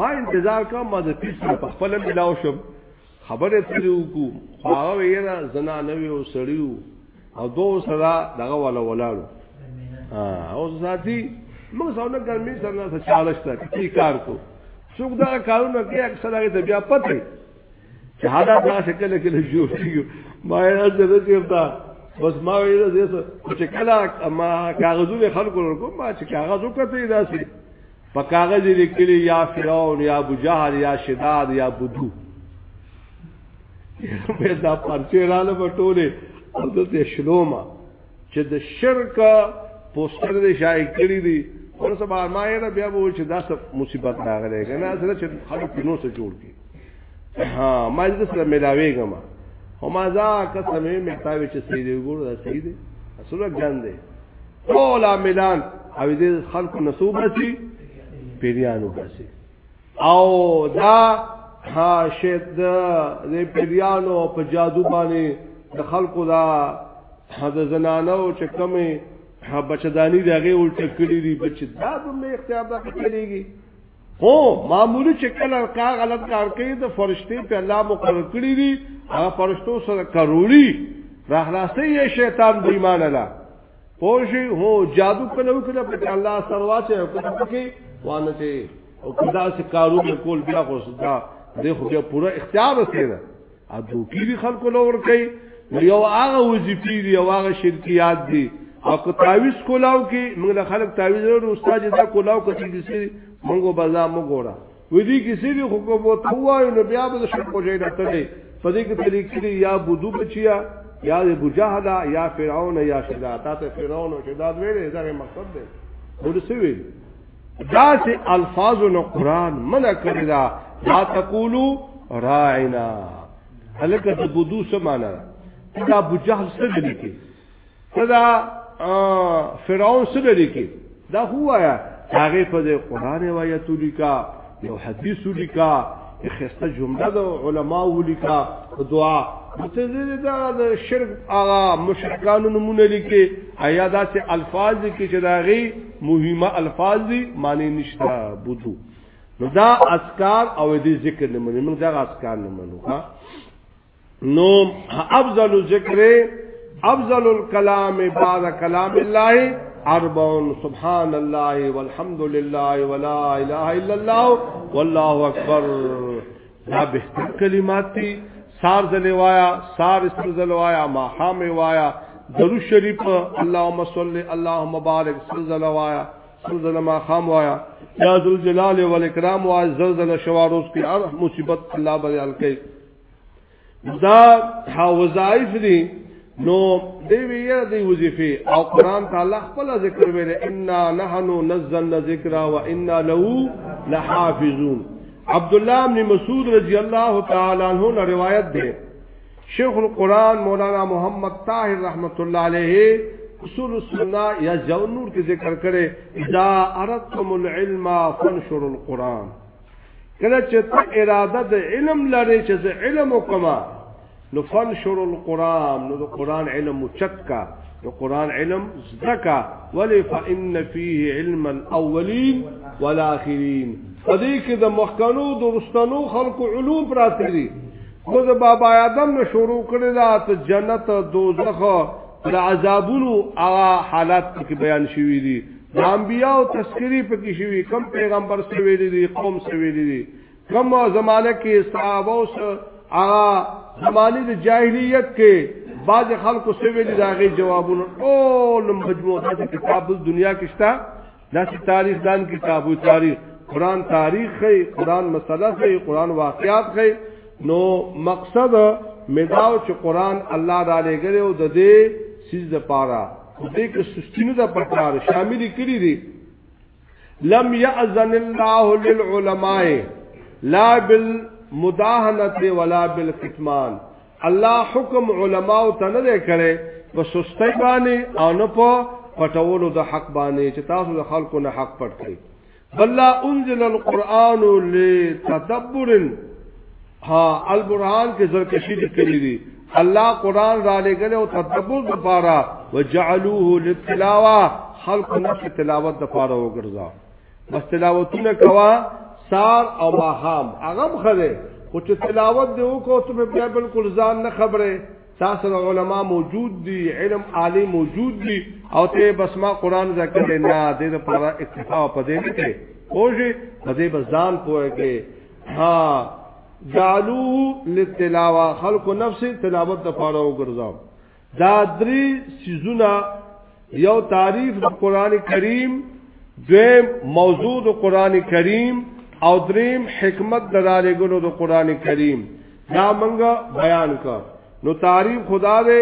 ما انتظار کوم ما د پیس په خپل ملاو شم خبره ترې وکړو هغه ویرا زنا نه ویو سړیو او دو سره دغه ولا ولاړو او ساتي موږ څونه ګرمي سره نه چالش تا کی کار کو څوک دا کارونه کوي اکثر هغه ته بیا پته چې حالا دا شکل کې له جوړ شي ما یې زده چیرته بس ما ویل زه چې کله ما کاغذونه خلکو ورکو ما چې کاغذ وکړته داسې په کاغذ لیکلي یا فرعون یا ابو جهل یا شداد یا بدو دا پرچه رااله په ټوله او دلته شلومه چې د شرک پوسټر دې شای کړی دی ور سبا ما یې بیا وو چې دا څه مصیبت راغلی کنه سره چې خلک نو څه جوړ کی ها ما دې سره ملاویږم هما ذا قسمه متاوي چې سیدی ګور دا سیدی اصله ګان دی ټول عاملان او دې خلق نسوب رسی پیریانو رسی او دا ها شیط د پیریانو په جادو باندې د خلکو دا د زنانو چې کمې بچدانی دغه الټه کړی دی بچ دا دومره اختیار دا کړیږي هو معمولی چې کله کار غلط کار کوي د فرشتي په الله مقرر کړی دي هغه فرشتو سره کروري راخلاصي شیطان بېمانه ده پوشي هو جادو کله وکړه په الله سرواچه او کله پکې وانه چې او کدا سي کارونه کول بیا خو دا د خو بیا پوره اختیار وسیره ا دوکي دي خلکو لور کوي یو هغه وظیفي دي یو هغه شرکیات دي او که تعویز کولاو کې موږ خلک تعویز ورو استاد دا کولاو کې دي سي موږ بازار موږ ګورا وې دي کې سړي خو کوو ته وایو نو بیا به شپ کوجې ډاکټر دی په دې کې طریقې دی یا بودو بچیا یا ابو جهل یا فرعون یا شداد تاسو فرعون او شداد ویلې دا مقصد دی ورسې ویل دا چې الفاظ نو قران منع کړی دا لا تقولو راعنا هلکه د بودو سمانه دا ابو جهل څه دی کې صدا فرعون سره لیکي دا هوایا هغه په قرآن روایت لیکا یو حدیث لیکا خسته جمله د علما ولیکا دعا متزه دا د شرک هغه مشرکانو نمونه لیکي ایا دا چې الفاظ کې چې دا غي مهمه الفاظ دي معنی نشته بوتو نو دا اذکار او دې ذکر نه منو دا اذکار نه منو ها نو افضل ذکر افضل الكلام بعد كلام الله اربع سبحان الله والحمد لله ولا اله الا الله والله اکبر دا به کلمات دي سار ځلې وایا سار استزل وایا ما خام وایا درو شریف اللهم صل اللهم بارک سلزل وایا سلزل ما خام وایا یا ذل جلال والاکرام وایا زلزل شواروز کی ارح مصیبت الله بری الکی دا حوزایف دي نو دی ویره دی وظیفه او قران تعالی خپل ذکر ویل ان نحن نزلنا ذکر و انا له لحافظون عبد الله بن مسعود رضی الله تعالی عنہ نے روایت دے شیخ القران مولانا محمد طاهر رحمت الله علیه اصول السنه یا جونور کې ذکر کړي اذا اردتم العلم فانشروا القران کله چې ته اراده د علم لرې چې زه علم وکما نو فنشر القرآن نو د قرآن علم مچت کا د قرآن علم زدکا ولی فإن فيه علم الاولین والآخرین فدې کې د مخکنو درستنو خلقو علوم پراته دي خو د بابا آدم نه شروع کړی دا ته جنت دوزخ د عذابونو هغه حالات کې بیان شوی دي د انبیاء او تذکری په کې شوی کم پیغمبر څه ویلي دي قوم څه ویلي دي کم زمانه کې صحابه او هغه زمانه د جاهلیت کې بعض خلکو څه ویلي دا غي جوابونه ټول مجموعه د کتاب د دنیا کې شته دا چې تاریخ دان کتاب او تاریخ قران تاریخ خي قران مسله خي قران واقعات خي نو مقصد مداو چې قران الله را لګره او د دې سیز د پاره خو دې کې سستی نه ده پکار شامل کړي دي لم يأذن الله للعلماء لا بالمداهنه ولا بالكتمان الله حکم علما او ته نه کړي په سستی باندې او نه په پټولو د حق باندې چې تاسو د خلکو نه حق پټ کړئ بلا انزل القرآن لتدبر ها البرحان کې زرکشی لیکلي دي الله قرآن را لګل او تدبر لپاره وجعلوه للتلاوه خلق نفس تلاوت لپاره وګرځا بس تلاوتونه کوا سار او ماهام هغه خره خو چې تلاوت دی وکړو ته بیا بالکل ځان نه خبره تا سره علما موجود دي علم عالی موجود دي او ته بس ما قران ذکر نه دې لپاره اکتفا په دې نه کې اوږي په دې بزان پوهږي ها جعلوه للتلاوه خلق نفس تلاوت د پاره وګرځاو دا درې سيزونه یو تعریف د قران کریم دویم موضوع د قران کریم او دریم حکمت د دالګلو د قران کریم دا منګه بیان کا نو تعریف خدا دے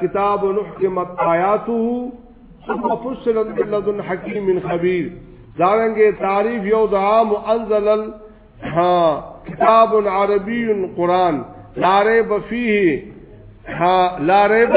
کتاب نحکمت آیاته ثم فصل من لدن حکیم خبیر دارنګه تعریف یو د عام انزل ها کتاب عربی قران لا ریب فیه ها لا ریب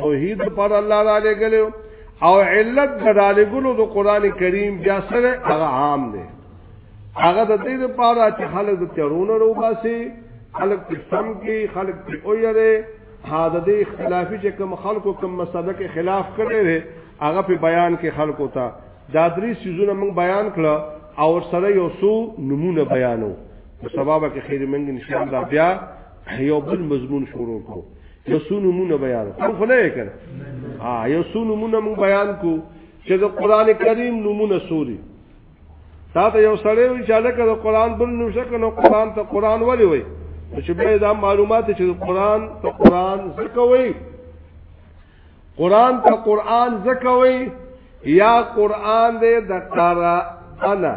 توحید پر الله را لګلو او علت د را لګلو د قران کریم بیا سره هغه عام دی هغه د دې لپاره چې خلک د ترونه روباسي خلک په سم کې خلک په اوره هاذ د اختلافي چې کوم خلکو کوم مسله کې خلاف کړي وي هغه په بیان کې خلکو ته دا درې سيزونه موږ بیان کړه او سره یو څو نمونه بیانو سبب کې خیر منګ ان شاء الله بیا یو بل مضمون شروع کوو یو څو نمونه بیان کوم خو نه کړ ها یو څو نمونه مو بیان کو چې د قران کریم نمونه سوري تا ته یو سړی وی چې لکه د قران بل نو شکه نو قران ته قران ولي وي چې به دا معلومات چې د قران ته قران زکوي قران ته قران زکوي یا قران دې د قرا انا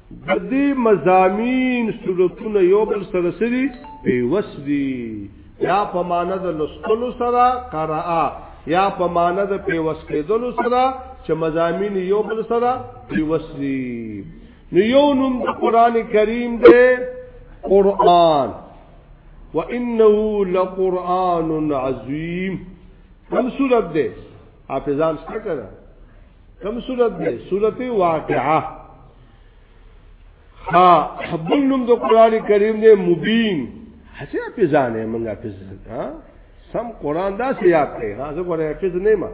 د دې مزامین صورتونه یو بل سره سری پیوس دي یا په معنا د لستلو سره قرأ یا په معنا د پیوس کېدلو سره چې مزامین یو بل سره پیوس دي نو یو نوم د قران کریم دی قران وانه لقران عظیم کوم صورت دی حافظان څه کړه کم صورت دی صورت واقعا ها بل نوم د قران کریم دی مبین هڅه په ځان یې موږ په ځان ها سم قران دا څه یاد کړي ها زه غواړم حفظ نه ما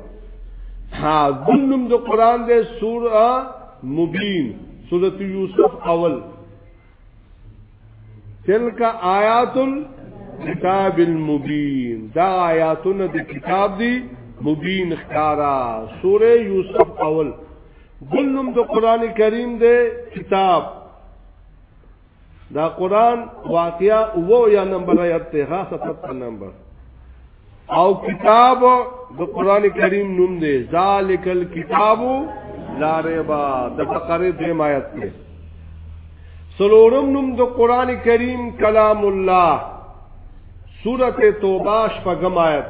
ها بل نوم د قران دی سوره مبین سورۃ یوسف اول تلک آیات کتاب المبین دا آیاتونه د کتاب دی مبین خکارا سوره یوسف اول بلنم د قران کریم دی کتاب دا قران واقعا وو یا نمبر آیات ته 77 نمبر او کتاب د قران کریم نوم دی ذالک الکتاب لا ریب د بقره د آیت دی سلورم نوم د قران کریم کلام الله سورته توبه شپږم آیت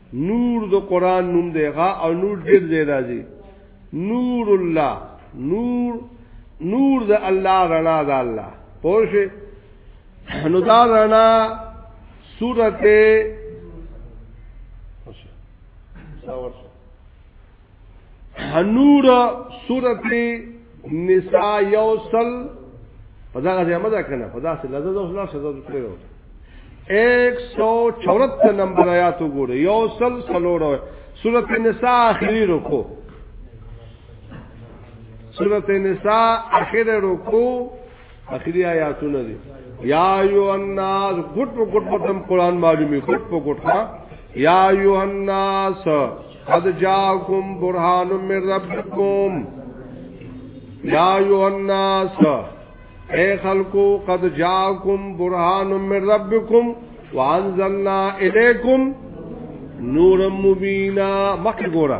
نور د قران نوم دی غا او نور ډیر دی راځي نور الله نور نور د الله رڼا د الله پوه نو دا رڼا سورته نور سورت نساء یوصل پدا غزه مزه کنه پدا سے لذت او سلا سزا ذکر ہو 174 نمبر آیات وګوره یوصل سلوړو سورت نساء اخری رکو سورت نساء اخری رکو اخری آیاتونه دي یا ایو الناس ګټ په ګټ په قرآن معلومی ګټ په ګټ ها یا ایو الناس قد جاءکم برهان من ربکم یا ایو الناس اے خلقو قد جاءکم برهان من ربکم وانزلنا الیکم نور مبینا مخ ګورا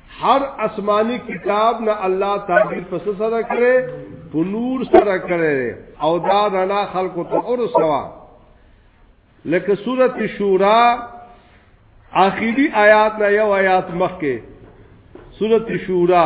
هر آسمانی کتاب نه الله تعبیر پس سره کړي په نور سره کړي او دا رڼا خلقو ته اور سوا لکه سورته شورا آخری آیات نه یو آیات مخکې سورته شورا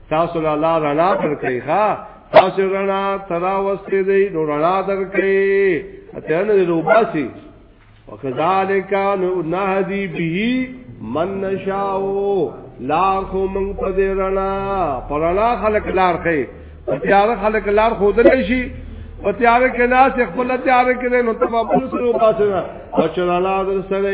تاسو له الله رڼا درکړي ښا تاسو رڼا ترا وسته دی نو رڼا درکړي اته نه روباسي وکذالک نو نهدی به من نشاو لار خو من په دې رڼا پرانا خلق لار خې تیار خلق لار خو دل شي په تیار کې ناس خپل تیار کې نو تبابل سره وباسنه او چلاله در سره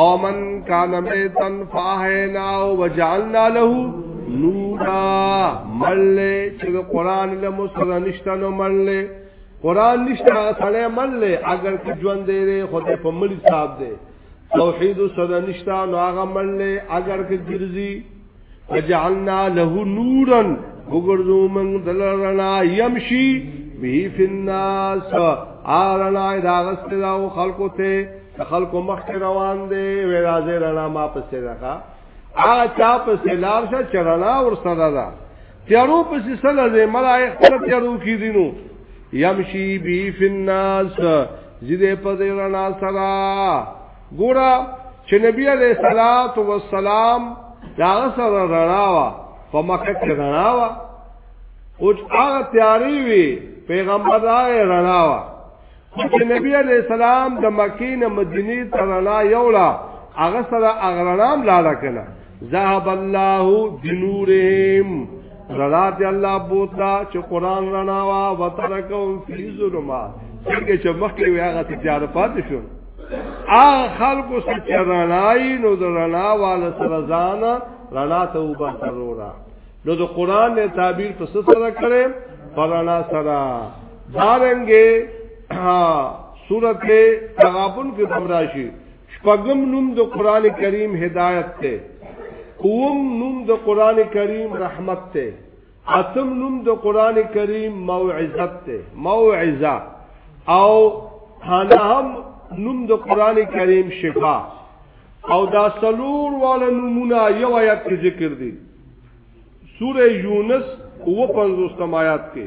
او من کان میتن فاحینا وجعلنا له نورا مل چې قرآن له مسره نشته نو مل قرآن نشته سړی مل اگر که ژوند دی خدای په مل صاحب دی توحید سره نشته نو هغه مل اگر که ګرځي وجعلنا له نورا وګرځو موږ دلرنا يمشي به في الناس ارنا داغست دا خلقو ته خلقو مخ روان دي وې راځي رنا ما پسې راخه آ چا پسې لار شه چرنا ور سره دا تیارو پسې سره زې مړه اختر تیارو کې دینو يمشي به في الناس زیده په دې رڼا سره ګورا چې نبی علیہ الصلات والسلام دا سره رڼاوا په مکه کې رڼاوا او هغه تیاری وی پیغمبر راغی رڼاوا چې نبی علیہ السلام د مکې نه مدینه ته رڼا یوړه هغه سره اغرنام لاړه کنه ذهب الله بنورهم رضا دی الله بوتلا چې قران رڼا وا وترکم فی ظلمات څنګه چې مخکې وی هغه تجار پاتې شو ا خلکو چې رڼای نو رڼا والا سره ځان رڼا ته وبا سرورا نو د قران نه تعبیر په سره کړي پرانا سره دارنګې سورته تغابن کې بمراشي شپږم نوم د قران کریم هدایت ته اوم نوم د قران کریم رحمت ته اتم نوم د قران کریم موعظه ته موعظه او هم نوم د قران کریم شفا او دا سلور والا نمونه یو آیات کې ذکر دي سوره یونس او 50 آیات کې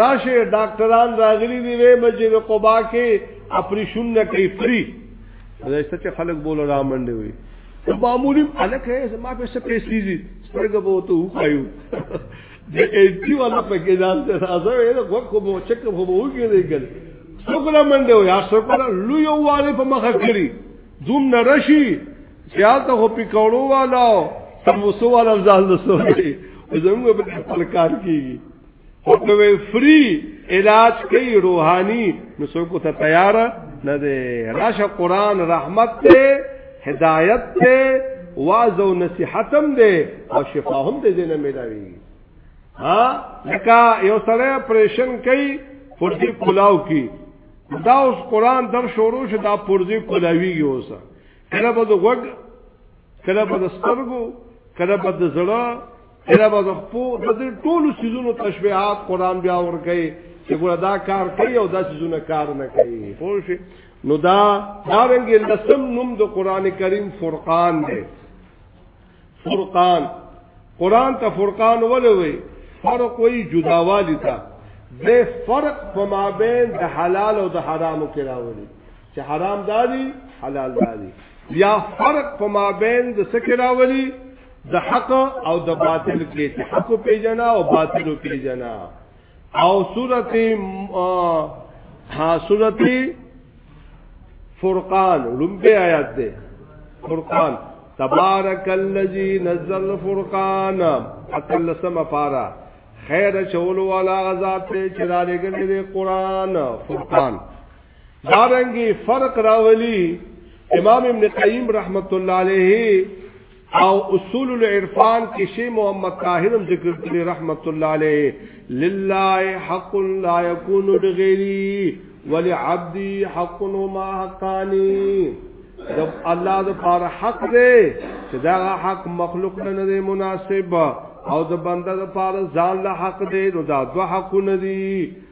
راشه ډاکټران راغلي دی وې مسجد قباء کې اپریشن نه کوي فری زایسته چې خلک بول را منډي وي معمولی الک ہے ما په څه پیسې دي څنګه به ته وکایو د ایټي والا په کې ځان ته راځه وې دا وخت مو چک په مو وګورې ګل څوکړه منډه وي یا څوکړه لوی واله په مخه کړی زوم نرشي سیال ته په کولو والا سموسو والا ځان له سوري زموږ په خپل کار کیږي او کوي فری علاج کوي روحاني نو څوک ته تیار نه دی راشه قران رحمت ته هدایت ته واعظ او نصيحت هم دی او شفا هم دی نه ملاوي ها لکه یو سره پرېشن کوي فرضي کلاو کی دا اوس قران در شروع شو دا فرضي کلاوی اوسه کله به د وګ کله به د سترګو کله به د زړه اله به خپو د دې ټولو سيزونو تشبيهات قران بیا ور کوي چې ګوره دا کار کوي او دا سيزونه کار نه کوي پوه شئ نو دا دارنګ لسم نوم د قران کریم فرقان دی فرقان قران ته فرقان ولوي فرق وی جداوالی تا به فرق په مابین د حلال او د حرامو کې راولي چې حرام دادي حلال دادي یا فرق په مابین د سکه راولي د حق او د باطل کې چې حق پیژنا او باطل پیژنا او سورته ها سورته فرقان لومبه آیات ده فرقان تبارک الذی نزل الفرقان اتل سم فارا خیر چول والا غزاد ته چرالګل دې قران فرقان دارنګي فرق راولي امام ابن قیم رحمت الله علیه او اصول العرفان کې شی محمد طاهر هم ذکر کړی رحمت الله علیه لله حق لا يكون لغيري ولعبدي حق ما حقاني جب الله د پاره حق دی چې دا حق مخلوق نه دی مناسب او د بنده د پاره ځان له حق دی نو دا دوه حقونه دي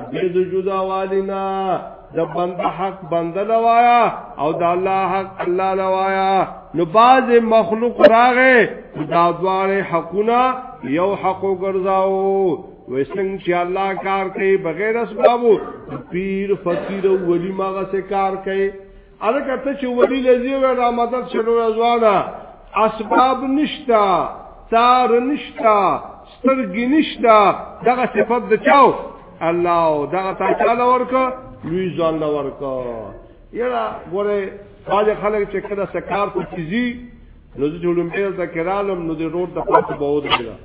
اګه د جدا والینا د بند حق بند لوایا او د الله حق الله لوایا نو باز مخلوق راغې دا دوار حقونه یو حق ګرځاو وسنګ چې الله کار کوي بغیر اسبابو پیر فقیر ولی ماغه سه کار کوي اده کته چې ولی لذي و را مدد شلو ځوانا اسباب نشتا تار نشتا سترګې نشته دغه صفت د چاو الله او دغه تا چاله ورکا لوی ځان له ورکا یلا ګوره باج خلک چې کله سکار کو چیزي نو د جوړم په ذکرالم نو د روډ د پاتې بہو ده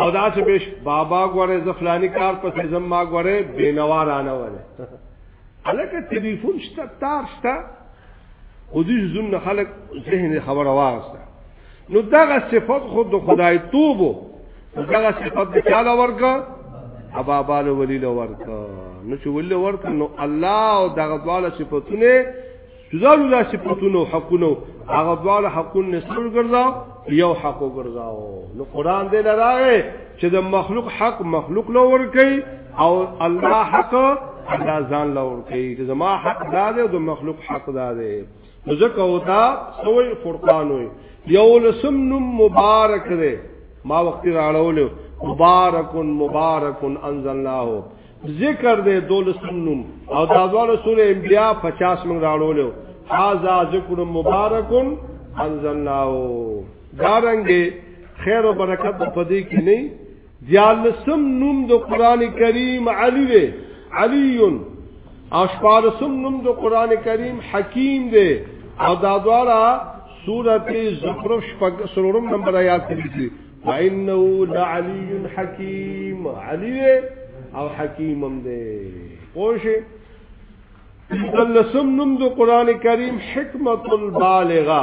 او دا چې بش بابا ګوره زفلانی کار پسې زم ما ګوره بینوار آنه وره الکه ټلیفون شته تار شته او دې زون خلک ذهن خبره واسطه نو دغه صفت خو د خدای توبو دغه صفت د چاله ورکا ابا بال ولی له ورکا نو چې ولی ورکا نو الله او دغه دواله صفاتونه جزال الله صفاتونه حقونه هغه دواله حقونه سر ګرځا یو حق ګرځاو نو قران دې لراغه چې د مخلوق حق مخلوق له ورکی او الله حق الله ځان له ورکی چې زما حق دا دی او د مخلوق حق دا دی نو ځکه وتا سوې فرقان وې یو لسم نوم مبارک دی ما وخت راړول مبارک مبارک انزلناه ذکر دی دولسم نوم او دا ډول سورې انبیاء 50 من راړول هاذا ذکر مبارک انزلناه دارنګ خیر او برکت په دې کې نه دیالسم نوم د قران کریم علی دی علی او شپارسم نوم د قران کریم حکیم دی او دا دواړه سورته زخرف شپږ سرورم نمبر آیات دي فإنه لعلي حکیم علی او حکیمم دی پوښه دلسم نوم د قران کریم حکمت البالغه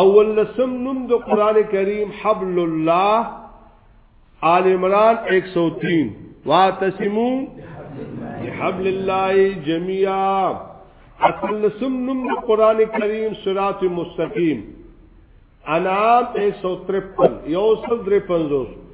اول لسم نوم د قران کریم حبل الله آل عمران 103 واتسمو بحبل الله جميعا اصل لسم نوم د قران کریم صراط مستقیم انعام 153 یوسل 350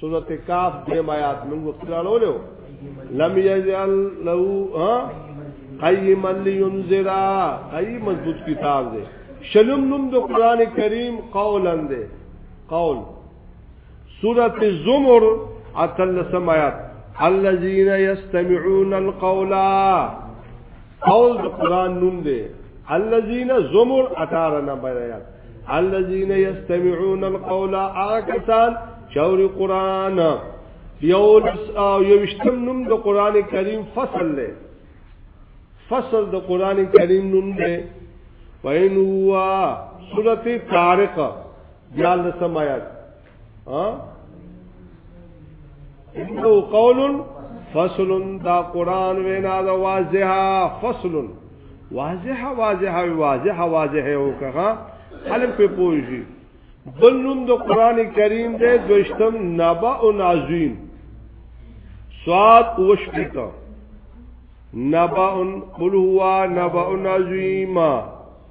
سورت کاف دیم آیات موږ وکړو له لم یجعل له قیما لینذر قیم مضبوط کتاب دی شلم نوم د قران کریم قولا دی قول سورت الزمر اتل سمات الذين يستمعون القول قول د قران نوم دی الذين زمر 18 نمبر آیات الذين يستمعون القول آکسان چوری قرآن یولس او یوشتم نم د قرآن کریم فصل لے فصل د قرآن کریم نم لے وین ہوا سورت تارق دیال دسم آیات ها انه قول فصل دا قران وینا دا واضحه فصل واضحه واضحه واضحه واضحه وکړه خلک په پوجي بل نوم د قران کریم دی دوشتم نبا او عظیم سواد او شپیتا نبا قل هو نبا عظیم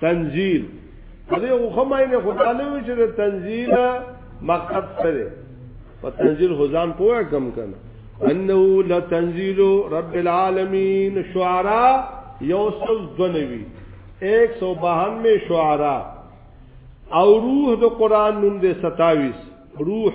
تنزیل دې خو خمای نه خدای نه وی چې تنزیل مقصد سره په تنزیل حزام پوهه کم کنه انه لتنزیل رب العالمین شعرا یوسل دنوی 192 شعرا او روح د قران نوم دې 27 روح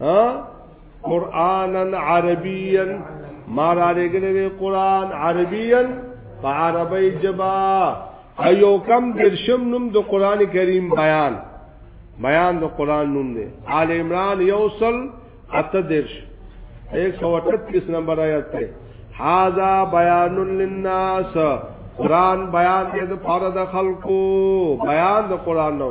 ها قرانا عربيا ما را لګلې قران عربيا په عربی جبا ایو کم درشم نوم د قران کریم بیان بیان د قران نوم دی آل عمران یوصل اتدرش 138 نمبر آیت ته هاذا بیان للناس قران بیان دې د پاره د خلکو بیان د قران نو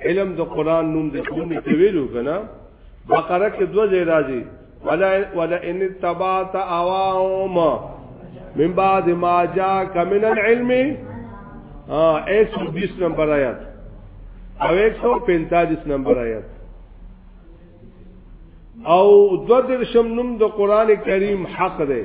علم د قران نوم د کومې ته ویلو کنه بقره کې دوه ځای راځي ولا ولا ان تبعت اواهم من بعد ما جاءك من العلم ها 120 نمبر آیات او 145 نمبر آیات او دو درشم نم د قران کریم حق ده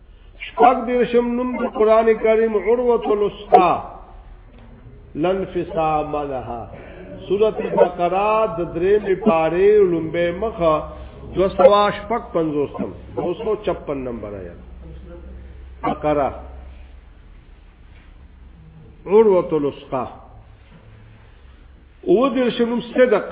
شپږ دیرشم نوم د قران کریم عروه الوسطا لنفصام لها سورۃ البقرہ د درې می پاره لومبه مخه 255 256 نمبر آیات بقرہ عروه الوسطا او دیرشم صدق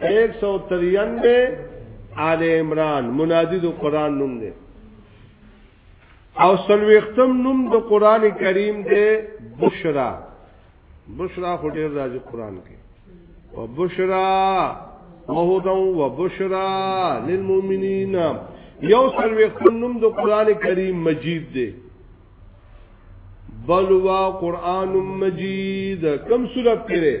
193 آل عمران منادی د قران نوم دی او سلوختم نوم د قران کریم دی بشرا بشرا خو ډیر راځي قران کې وبشرا وهدن وبشرا للمؤمنین یو سلوختم نوم د قران کریم مجید دی بلوا قران مجید کم صورت کې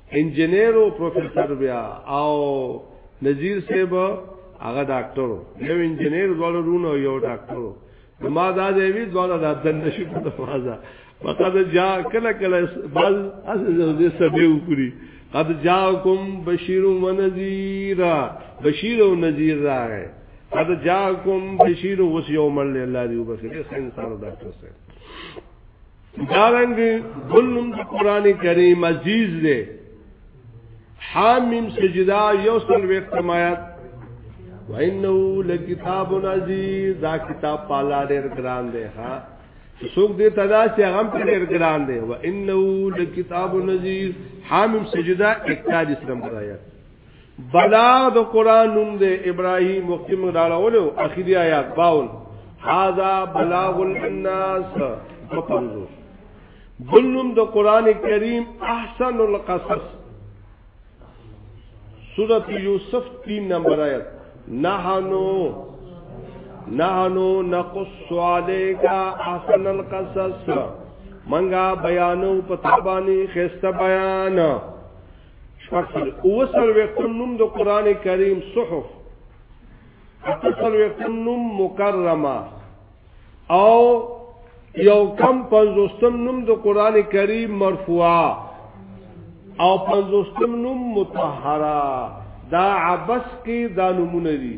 انجنیرو پروفیسور بیا او نذیر صاحب هغه ډاکټرو یو انجنیر دوړو رونو یو ډاکټرو ما دا دی وی دوړو دا دن نشي په فازا فقط جا کله کله بل از دې سبه وکړي قد جاءکم بشیر و نذیر بشیر و نذیر راغی قد جاءکم بشیر و یوم الله دی وبخیر انسان ډاکټر صاحب دارنګ بل نوم د قران کریم عزیز دی حامیم سجدا یو سل وختمات وانه لکتاب عزیز دا کتاب پالا ډیر ګران دی ها څوک دې تدا چې هغه په ډیر ګران دی وانه لکتاب عزیز حامیم سجدا 41 نمبر آیات بلاغ د قران نوم دی ابراهيم مقیم راړولو اخیری آیات باول هاذا بلاغ للناس مقبوزو بلنم د قران کریم احسن القصص سورۃ یوسف 3 نمبر آیت نحنو نحنو نقص عليك احسن القصص منګه بیانو په تابانی خسته بیان شپږ سل اووه څلوېښتم نوم د قرآن کریم صحف اته څلوېښتم نوم مکرمه او یو کم پنځوستم نوم د قرآن کریم مرفوعه او پنځوستم نوم مطهره دا عبس کې دا نمونه دي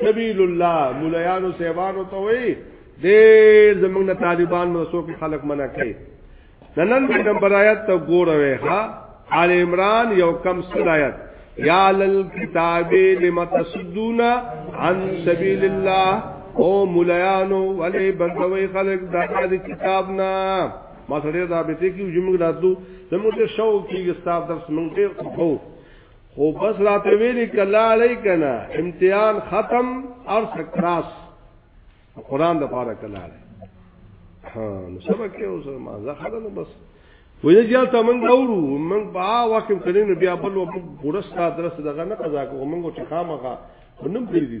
سبیل الله مولایانو سیوانو ته وي ډېر زمونږ نه طالبان نو څوک خلق منع کوي نن د نمبر آیات ته ګوروي ها آل عمران یو کم سل آیات یا للکتاب لم تصدون عن سبیل الله او مولایانو ولی بندوي خلق د کتاب نه ما سره رابطه کیږي موږ راتلو زموږ ته شو کیږي ستاسو درس موږ ته خو خو بس لا ته ویلی کلا علی کنا امتحان ختم اور سکراس قران د پاره کلا علی ها نو سبا کې اوس ما زه خلنو بس وې جال ته من دورو من با وخت کړي نو بیا بل و پورستا درس دغه نه قضا کو موږ چې خامخه نوم پیری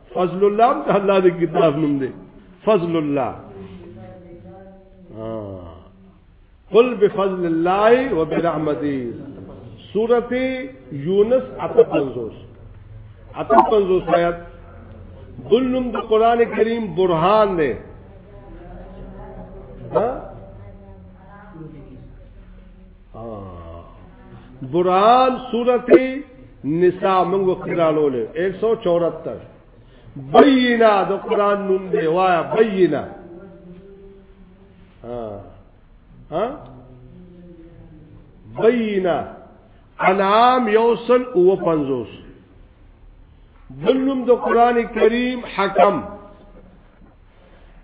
فضل الله د الله د کتاب نوم دی فضل الله قل بفضل الله وبرحمته سورت یونس اتا پنزوس اتا پنزوس آیت بلنم دا قرآن کریم برحان دے ہاں بران صورت نساء موږ وکړالو له 174 بینه د قران نوم دی وایا بینه ها ها بینه انعام یوصل او 50 بلنم د قران کریم حکم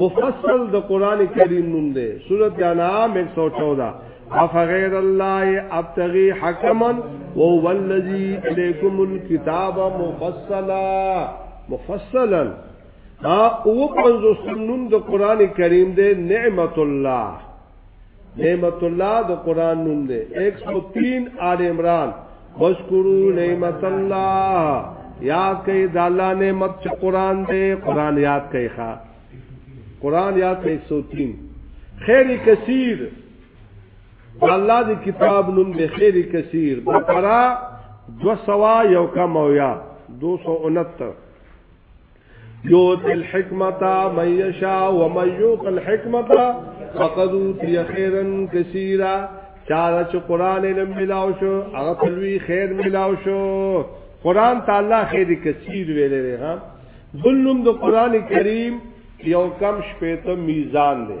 مفصل د قران کریم نوم دی سورۃ انعام 114 افغیر الله ابتغي حکما وهو الذي اليكم الكتاب مفصلا مفصلا او پنځو سنن د قران کریم دی نعمت الله نعمت الله د قران نوم دی 103 آل عمران وشکرو نعمت الله یاد کئ د الله نعمت چې قران دی قران یاد کئ ښا قران یاد کئ 103 خیر کثیر الله دی کتاب نوم دی خیر کثیر بقره 200 یو کم او یا 269 یوت الحکمت من یشا و من یوت الحکمت فقد اوتی خیرا کثیرا چارا چه قرآن علم ملاو شو اغا تلوی خیر ملاو شو قرآن تعالی خیر کثیر ویلے رہے ہاں دلنم دو قرآن کریم یو کم شپیتو میزان دے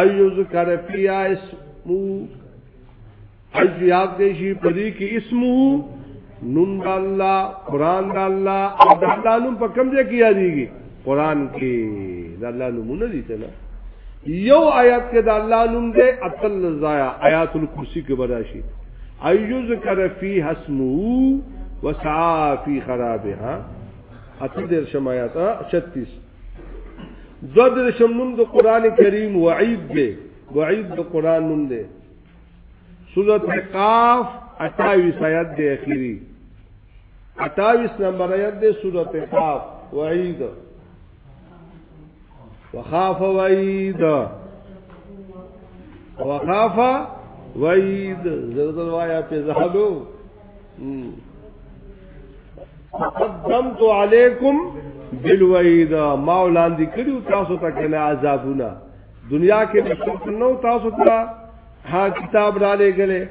ایو ذکر فی اسمو ایو یاد دی شي پدې کې اسمو نوم د الله قران د الله او د الله نوم په کوم ځای کې یادېږي قران کې د الله نومونه دي ته یو آیات کې د الله نوم دی اتل زایا آیات الکرسی کې براشي ایو ذکر فی اسمو وسعا فی خرابها اتل در شمایات 36 دو درشم نوم د قران کریم وعید دی وعید د قران نوم دی سورۃ قاف 28 آیات دی اخیری 28 نمبر آیات دی سورۃ قاف وعید وخاف وعید وخاف وعید زړه وایا په زهلو قدمت علیکم بالوعید ما ولاندې کړیو تاسو ته کنه عذابونه دنیا کې د شرک نو تاسو ته ها کتاب را لګلې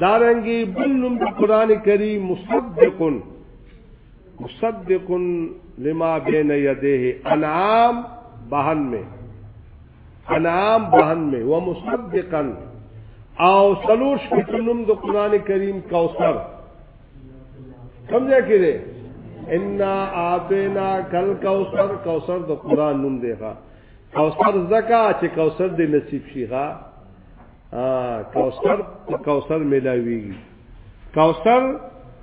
دارنګي بلم قرآن کریم مصدق مصدق لما بین یدیه انعام بہن میں انعام بهن می و مصدقا او سلوش کتنم د قران کریم کوثر کم ځای کې دی ان اعطینا کل کوثر کوثر د قران نوم دی ښا کوثر زکا چې کوثر دې نصیب شي ښا کوثر کوثر ملاویږي کوثر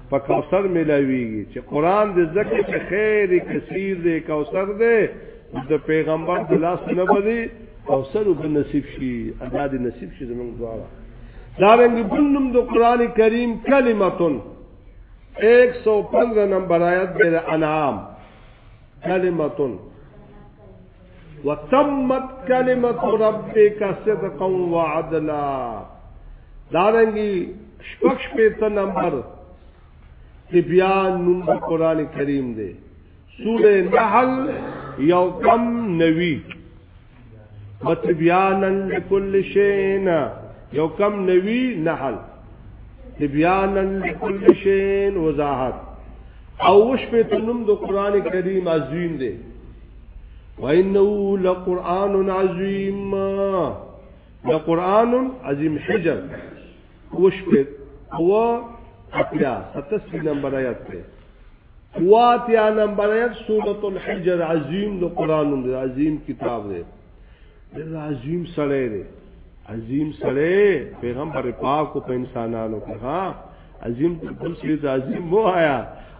په کوثر ملاویږي چې قران د زکه چې خیر کثیر دی کوثر دی د پیغمبر د لاس نه بدی کوثر به نصیب شي ادا دې نصیب شي زمونږ دواړه دا رنګ بنم د قران کریم کلمتون 115 نمبر آیت د انعام کلمتون وتمت کلمت ربک صدقا وعدلا دارنګي شپږ شپږ نمبر چې بیا نوم د قران کریم دی سوره نحل یو کم نوی متبیانا لكل شین یو کم نوی نحل تبیانا لكل شین وضاحت او شپږ نوم د قران کریم عظیم دی وانه لقران عظیم لقران عظیم حجر وش په هو اتیا 87 نمبر آیات ته واتیا نمبر آیات سورۃ الحجر عظیم د قران د عظیم کتاب دی د عظیم سره دی عظیم سره پیغمبر پاک او په انسانانو کې ها عظیم بل شي ته عظیم مو آیا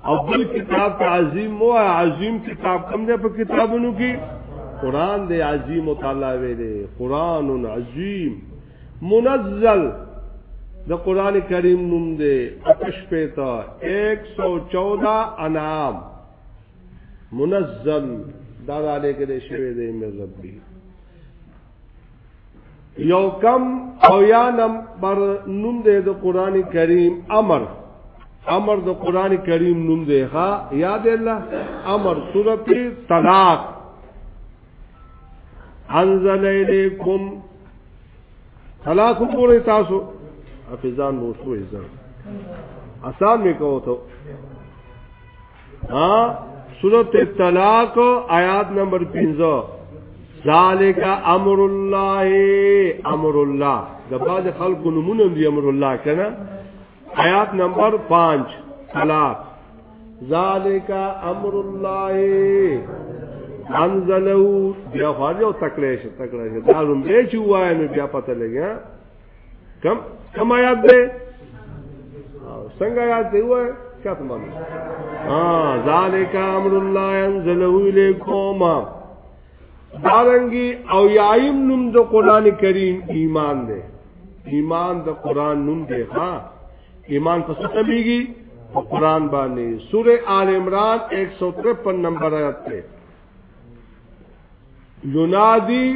او بل کتاب ته عظیم مو آیا عظیم کتاب کم دی په کتابونو کې قران دی عظیم تعالی وی دی قران عظیم منزل د قران کریم نوم دی اتش پیتا 114 انعام منزل دا علی کې شوی دی مې ربي یو کم او یا نمبر نوم دی د قران کریم امر امر د قران کریم نوم دی ها یاد الله امر سورته طلاق انزل الیکم طلاق پورې تاسو حفظان مو شوې ځان آسان میکو ته ها سورۃ الطلاق آیات نمبر 15 ذالک امر الله امر الله د باز خلق نمونه دی امر الله کنه آیات نمبر 5 طلاق ذالک امر الله انزلو بیا خارج او تکلیش تکلیش دا لومبه چې وای نو بیا پته لګیا کم کم آیات ده څنګه آیات دی وای چاته معلوم ها ذالک امر الله انزله الیکم دارنګي او یایم نوم د قران کریم ایمان ده ایمان د قران نوم ده ها ایمان پس تبیږي قرآن باندې سورہ آل عمران 153 نمبر آیت ته ینادی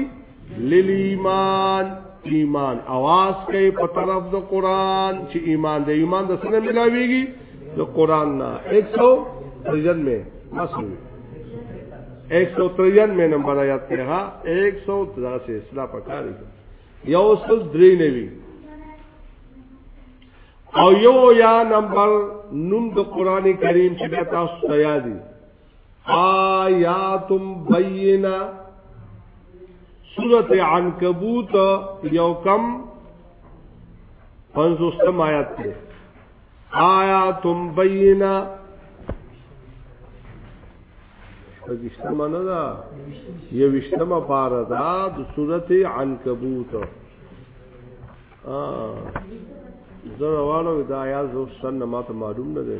للایمان ایمان आवाज کوي په طرف د قران چې ایمان د ایمان د سره ملاويږي د قران نه 153 میں مسلم 153 میں نمبر آیات ته ها 183 اسلام پکاري یو سل درې نوي او یو یا نمبر نوم د قران کریم چې تاسو ته یادي آیات بینه سورت عنکبوت یو کم پنزوستم آیات تے آیات بینه پکشتما نه دا یوشتما پارا دا د سورت عنکبوت ا زه روانو دا آیات زو سن ماته معلوم نه دی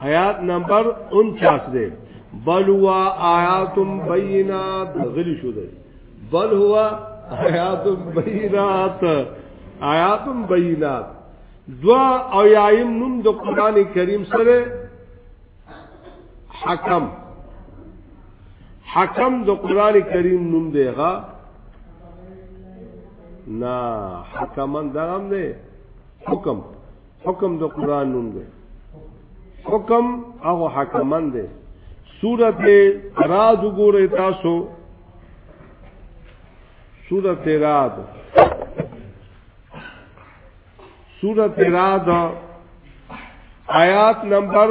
آیات نمبر 49 دی بل هو آیات بینات غلی شو دی بل هو آیات بینات آیات بینات دوا او یایم نوم د قران کریم سره حکم حکم د قران کریم نوم دی غا نا حکمن درم دی حکم حکم د قران نوم دی حکم هغه حکمن دی سورت راز وګورئ تاسو سورت راز سورت راز آیات نمبر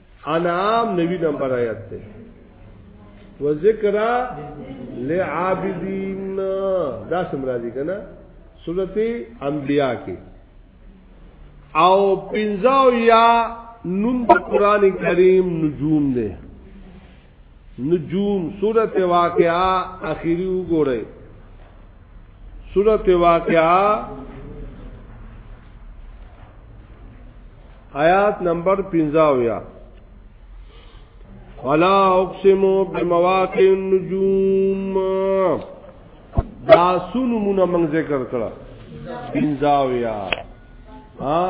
انعام نوی نمبر آیت ته و ذکر لعابدین دا سمراضی کنا سورت انبیاء کې او پنځاو یا نوم د قران کریم نجوم دی نجوم سورت واقعا اخیری وګورئ سورت واقعا آیات نمبر 15 یا ولا اقسم بمواقع النجوم دا سونمونه من ذکر کړه 15 یا ها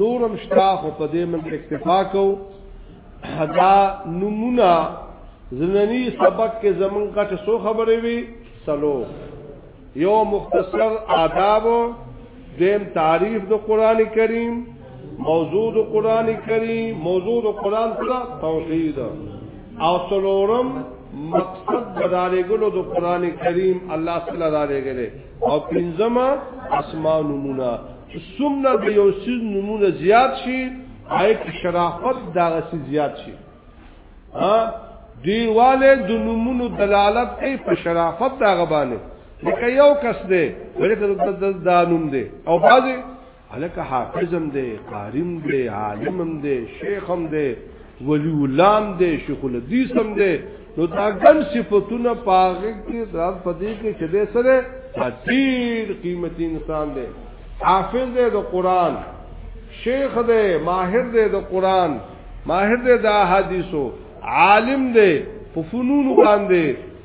نورم شتا خو په دې من اکتفا کو حدا نمونه زننی سبق کې زمون کا څه سو خبرې وی سلو یو مختصر آداب دیم تعریف د قران کریم موضوع د قران کریم موضوع د قران سره توحید او سلورم مقصد بدارګلو د قران کریم الله تعالی دارګره او پنځمه اسماء نمونه سمنا د یو سیز نمونه زیات شي آی کی شرافت دا غسی زیات شي ها دیواله د نمونه دلالت کوي په شرافت دا غبانه لکه یو کس دی ولکه د دانوم دی او بعضی هلکه حافظم دی قاریم دی عالمم دی شیخم دی ولی ولام دی شیخ الحدیثم دی نو دا ګن صفاتونه پاغه کې ځان پدې کې چې به سره ډیر قیمتي انسان دی حافظ دی د قران شیخ دی ماهر دی د قران ماهر دی د احادیثو عالم دی په فنون باندې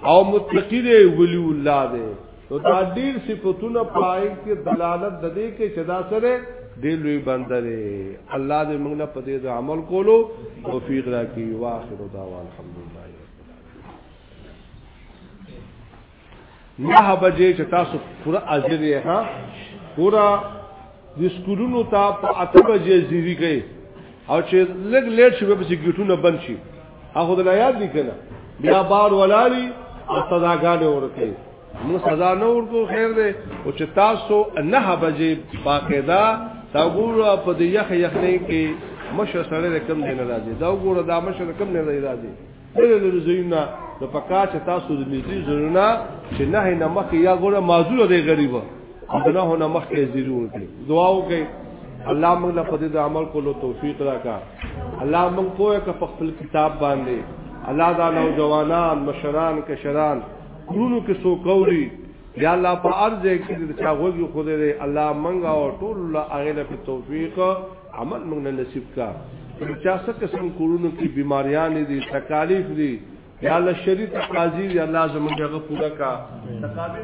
او متقی دی ولی الله دی نو دا ډیر صفاتونه پای کې دلالت د دې کې چې دا سره دې لوی بندر الله دې موږ له پدې د عمل کولو توفیق راکړي واخر دعوا الحمدلله نه بجې چې تاسو پورا اجر یې ها پورا د سکولونو ته په اته بجې زیری کوي او چې لګ لیټ شي په سګیټونه بند شي هغه د یاد دي کنه بیا بار ولالي او سزاګانې ورته نو سزا نه ورکو خیر دی او چې تاسو نه بجې باقاعده دا ګوره په دې یخ یخنې کې مشه سره کم نه راځي دا ګوره دا مشه کم نه راځي دغه لري زینه نو پکار چې تاسو د مزي زرونه چې نه نه مخ یا ګوره معذور دی غریب نه نه مخ کې زیرو کړي دعا وکړي الله موږ له خدای د عمل کولو توفیق راکا الله موږ کوه که په خپل کتاب باندې الله دا نوجوانان مشران کشران کورونو کې سو کولی یا الله په ارزه کې چې هغه خو دې الله منګه او ټول هغه له توفیق عمل موږ نه نصیب کا چا څه قسم کورونو کې بیماریان دي تکالیف دي یا الله شریعت قاضي یا الله زمونږه پورا کا تکالیف